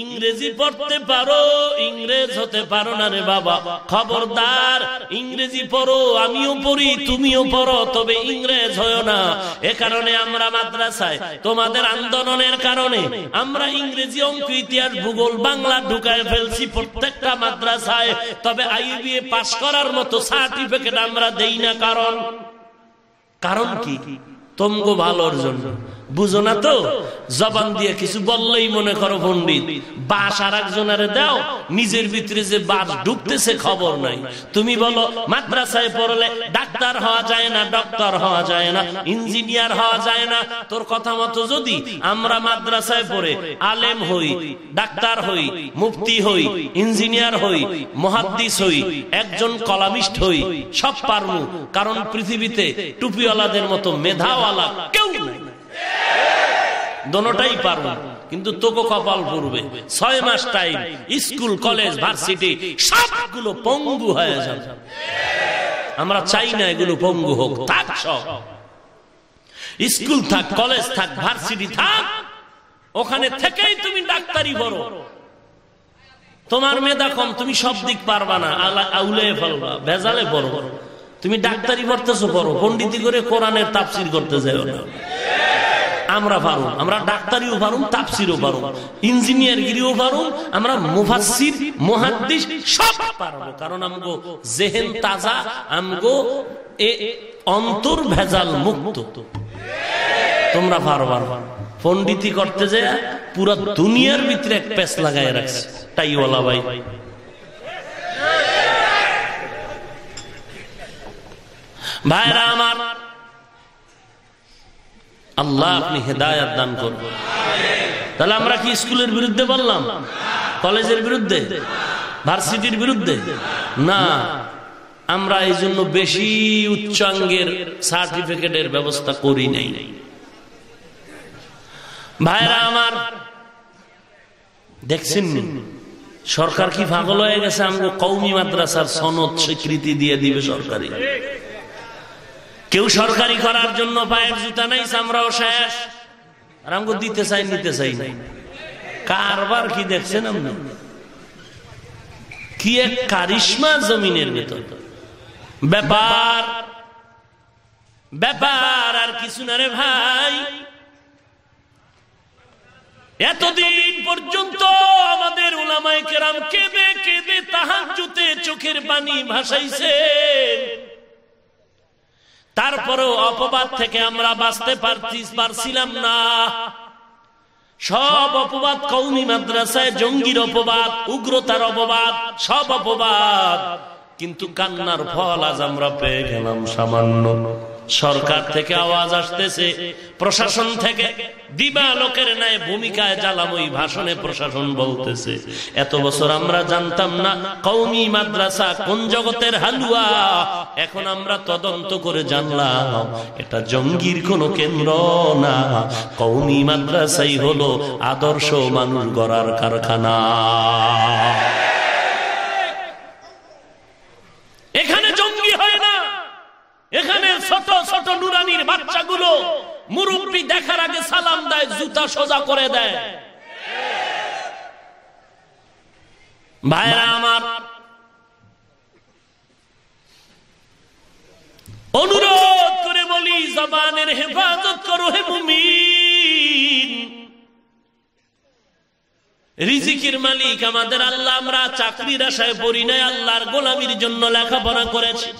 ইংরেজি পড়তে পারো, ইংরেজ হতে পারো না রে বাবা। খবরদার, ইংরেজি পড়ো, আমিও পড়ি, তুমিও পড়ো, তবে ইংরেজ হয় না। এ কারণে আমরা মাদ্রাসায়, তোমাদের আন্দোলনের কারণে আমরা ইংরেজি অঙ্ক, ইতিহাস, ভূগোল, বাংলা ঢুকায় ফেলছি প্রত্যেকটা মাদ্রাসায়। তবে আইবিএ পাশ করার মতো সার্টিফিকেট আমরা দেই না, কারণ কারণ কি? তমগো ভালোর জন্য। বুঝো না তো? জবান দিয়ে কিছু বললেই মনে করো পন্ডিত বাস আর একজনের দাও নিজের ভিতরে যে বাস ঢুকতেছে খবর নাই। তুমি বলো মাদ্রাসায় পড়লে ডাক্তার হওয়া যায় না ডক্টর হওয়া যায় না ইঞ্জিনিয়ার হওয়া যায় না? তোর কথা মতো যদি আমরা মাদ্রাসায় পড়ে আলেম হই ডাক্তার হই মুফতি হই ইঞ্জিনিয়ার হই মহাদ্দিস হই একজন কলামিস্ট হই সব পারমু কারণ পৃথিবীতে টুপিওয়ালাদের মতো মেধাওয়ালা কেউ নাই। দোনোটাই পারব কিন্তু তোকে কপাল পড়বে ছয় মাস টাইম স্কুল, কলেজ, ভার্সিটি, সবগুলো পঙ্গু হয়ে যাবে। আমরা চাই না এগুলো পঙ্গু হোক, থাক সব। স্কুল থাক, কলেজ থাক, ভার্সিটি থাক, ওখানে থেকেই তুমি ডাক্তারি বড় তোমার মেধা কম, তুমি সব দিক পারবা না আউলে ফেলবা, ভেজালে বড় তুমি ডাক্তারি পড়তেছো পড়ো পন্ডিতি করে কোরআনের তাপসির করতে যাও না। আমরা পারো আমরা ডাক্তারিও পারো তাপসিরও পারো ইঞ্জিনিয়ার গিরিও পারো আমরা মুফাসির মহাদ্দিস সব পারব। কারণ আমগো জেহেন তাজা, আমগো এ অন্তর ভেজাল মুক্ত। তোমরা পারবা পন্ডিতি করতে যে পুরো দুনিয়ার ভিতরে এক পেস লাগাই রাখছে। টাইওয়ালা ভাই। ভাইরা আমার আল্লাহ আপনি হেদায়াত দান করবেন তাহলে আমরা কি স্কুলের বিরুদ্ধে বললাম? কলেজের বিরুদ্ধে? ভার্সিটির বিরুদ্ধে? না। আমরা এই জন্য বেশি উচ্চাঙ্গের সার্টিফিকেটের ব্যবস্থা করি নাই। ভাইরা আমার, দেখছেন? সরকার কি পাগল হয়ে গেছে? আমাকে কৌমি মাদ্রাসার সনদ স্বীকৃতি দিয়ে দিবে সরকারি। কেউ সরকারি করার জন্য পায়ের জুতা নাই আমরাও শেষ। আর আমাকে দিতে চাই, নিতে চাই কারবার কি দেখছেন আপনি? কি এক কারিশমা জমিনের ভেতর। ব্যাপার ব্যাপার আর কিছু না রে ভাই। এতদিন পর্যন্ত আমাদের ওলামায় কেরাম কেঁদে কেঁদে তাহার জুতে চোখের পানি ভাসাইছেন। তারপরেও অপবাদ থেকে আমরা বাঁচতে পারছিলাম না। সব অপবাদ কৌমি মাদ্রাসায় জঙ্গির অপবাদ, উগ্রতার অপবাদ, সব অপবাদ। কিন্তু কান্নার ফল আজ আমরা পেয়ে গেলাম সামান্য। সরকার থেকে আওয়াজ আসতেছে, প্রশাসন থেকে দিবা লোকের ন্যায় ভূমিকায় জ্বালাম ওই ভাষণে প্রশাসন বলতেছে। এত বছর আমরা জানতাম না কৌমি মাদ্রাসা কোন জগতের হালুয়া, এখন আমরা তদন্ত করে জানলাম এটা জঙ্গির কোন কেন্দ্র না। কৌমি মাদ্রাসাই হলো আদর্শ মানুষ গড়ার কারখানা। এখানে ছোট ছোট কোরবানির বাচ্চাগুলো মুরব্বী দেখার আগে সালাম দেয়, জুতা সোজা করে দেয়। ভাইরা আমার, অনুরোধ করে বলি, জবানের হেফাজত করো হে রিজিকের মালিক আমাদের আল্লাহ, আমরা চাকরির আশায় পড়ি নাই, আল্লাহর গোলামির জন্য লেখাপড়া করেছি।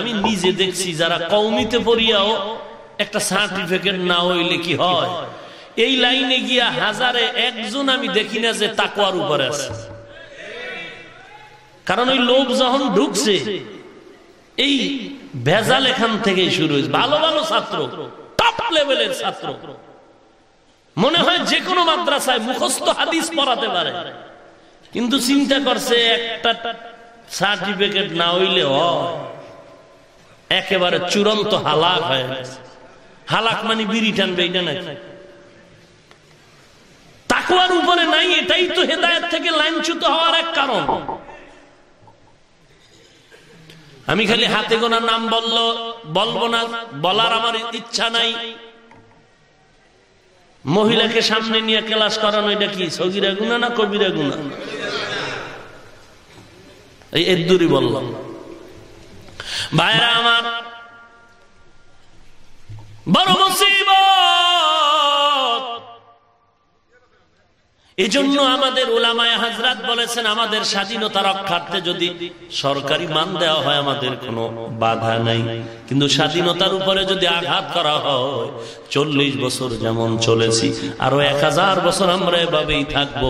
আমি নিজে দেখছি যারা কৌমিতে পড়িয়াও একটা সার্টিফিকেট না হইলে কি হয়? এই লাইনে গিয়া হাজারে একজন আমি দেখি না যে তাকুয়ার উপরে আছে। কারণ ওই লোক যখন ঢুকছে, এই ভেজাল এখান থেকেই শুরু হয়েছে। ভালো ভালো ছাত্র টপ লেভেলের ছাত্র। মনে হয় যে কোনো মাদ্রাসায় মুখস্থ হাদিস পড়াতে পারে। কিন্তু চিন্তা করছে একটা সার্টিফিকেট না হইলে একেবারে চূড়ান্ত হালাক হয়ে গেছে। হালাক মানে বিড়ি টানবে, এটা নাকি? তাকুয়ার উপরে নাই, এটাই তো হেদায়ত থেকে লাইনচ্যুত হওয়ার এক কারণ। আমি খালি হাতে গোনার নাম বলল, বলব না, বলার আমার ইচ্ছা নাই। মহিলাকে সামনে নিয়ে ক্লাস করানো, এটা কি সগিরা গুণা না কবিরা গুণা? এর দূরই বললাম ভাইরা আমার, বড় মুসিবত। এজন্য আমাদের ওলামায় হাজরাত বলেছেন, আমাদের স্বাধীনতা রক্ষার্থে যদি সরকারি মান দেওয়া হয়, আমাদের কোনো বাধা নাই। কিন্তু স্বাধীনতার উপরে যদি আঘাত করা হয়, চল্লিশ বছর যেমন চলেছি, আরও এক হাজার বছর আমরা এভাবেই থাকব।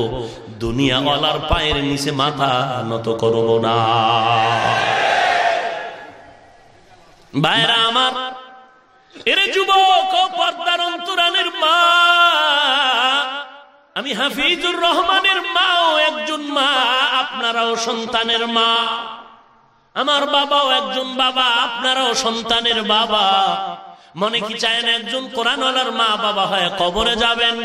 দুনিয়া অলার পায়ের নিচে মাথা নত করব না। ভাইরা আমার, এরে যুবক পর্দার অন্তরানের মা, আমি হাফিজুর রহমানের মাও একজন মা, আপনারাও সন্তানের মা। আমার বাবাও একজন বাবা, আপনারাও সন্তানের বাবা। মনে কি চায় না একজন কোরআনওয়ালার মা বাবা হয় কবরে যাবেন?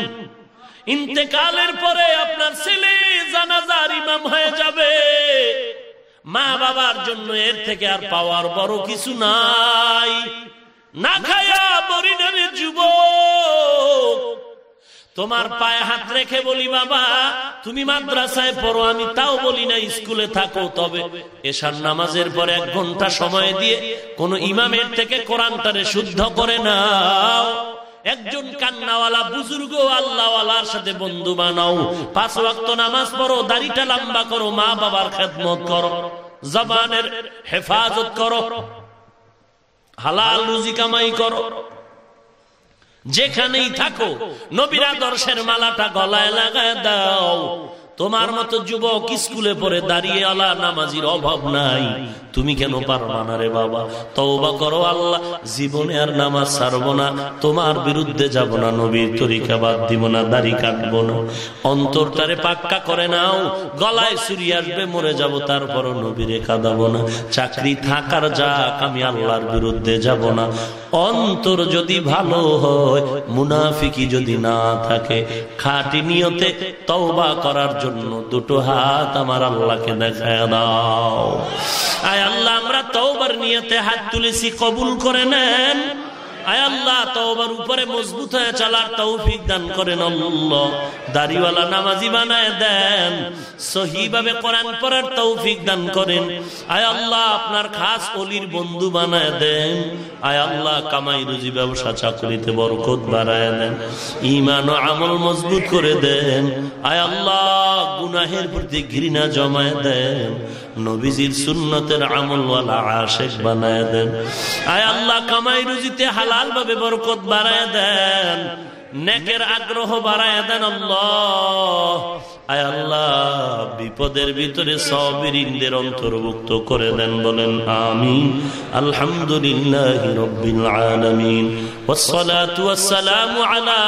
ইন্তেকালের পরে আপনার ছেলে জানাজার ইমাম হয়ে যাবে। মা বাবার জন্য এর থেকে আর পাওয়ার বড় কিছু নাই। না খায়া মরিনারে যুবক। তোমার পায়ে হাত রেখে বলি, বাবা, তুমি মাদ্রাসায় পড়ো, আমি তাও বলি না, স্কুলে থাকো। তবে এসার নামাজের পর এক ঘণ্টা সময় দিয়ে কোন ইমামের থেকে কোরআনটারে শুদ্ধ করে নাও। একজন কান্নাওয়ালা বুজুর্গ আল্লাহওয়ালার সাথে বন্ধু বানাও। পাঁচ ওয়াক্ত নামাজ পড়ো, দাড়িটা লম্বা করো, মা বাবার খেদমত করো, জবানের হেফাজত করো, হালাল রুজি কামাই করো। যেখানেই থাকো, নবীর আদর্শের মালাটা গলায় লাগায় দাও। তোমার মতো যুবক স্কুলে পড়ে দাঁড়িয়ে আলা নামাজির অভাব নাই। তুমি কেন পারবা না রে বাবা? তওবা করো আল্লাহ, জীবনে আর নামাজ ছাড়বো না। তোমার বিরুদ্ধে যাব না, নবীর তরিকা বাদ দিব না, দাড়ি কাটবো না। অন্তরটারে পাক্কা করে নাও, গলায় সুরি আসবে, মরে যাব, তারপরও নবীরে কাঁদাবো না। চাকরি থাকার যাক, আমি আল্লাহর বিরুদ্ধে যাব না। অন্তর যদি ভালো হয়, মুনাফিকি যদি না থাকে, খাটি নিয়তে তওবা করার জন্য দুটো হাত আমার আল্লাহকে দেখায় দাও। আয় আল্লাহ, আমরা তো নিয়তে হাত তুলেছি, কবুল করে নেন। উপরে মজবুত হয়ে চলার তৌফিক দান করেন দাড়িওয়ালা নামাজি বানায় দেন, সহিভাবে কোরআন পড়ার তৌফিক দান করেন। আয় আল্লাহ, আপনার খাস অলির বন্ধু বানায় দেন। আয় আল্লাহ, কামাই রুজি ব্যবসা চাকরিতে বরকত বাড়ায় দেন। ইমান ও আমল মজবুত করে দেন। আয় আল্লাহ, গুনাহের প্রতি ঘৃণা জমায় দেন। নবীজির সুন্নতের আমলওয়ালা আশেক বানায় দেন। আয় আল্লাহ, কামাই রুজিতে হালাল ভাবে বরকত বাড়ায় দেন নেকের আগ্রহ বাড়ায় দেন আল্লাহ। আয় আল্লাহ বিপদের ভিতরে সবিরিনদের অন্তর্ভুক্ত করে দেন বলেন আমিন আলহামদুলিল্লাহ রব্বিল আলামিন والصلاة والسلام على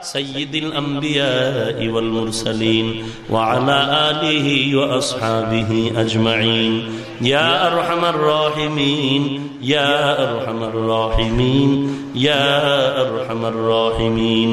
سيد الأنبياء والمرسلين وعلى آله وأصحابه أجمعين يا أرحم الراحمين يا أرحم الراحمين يا أرحم الراحمين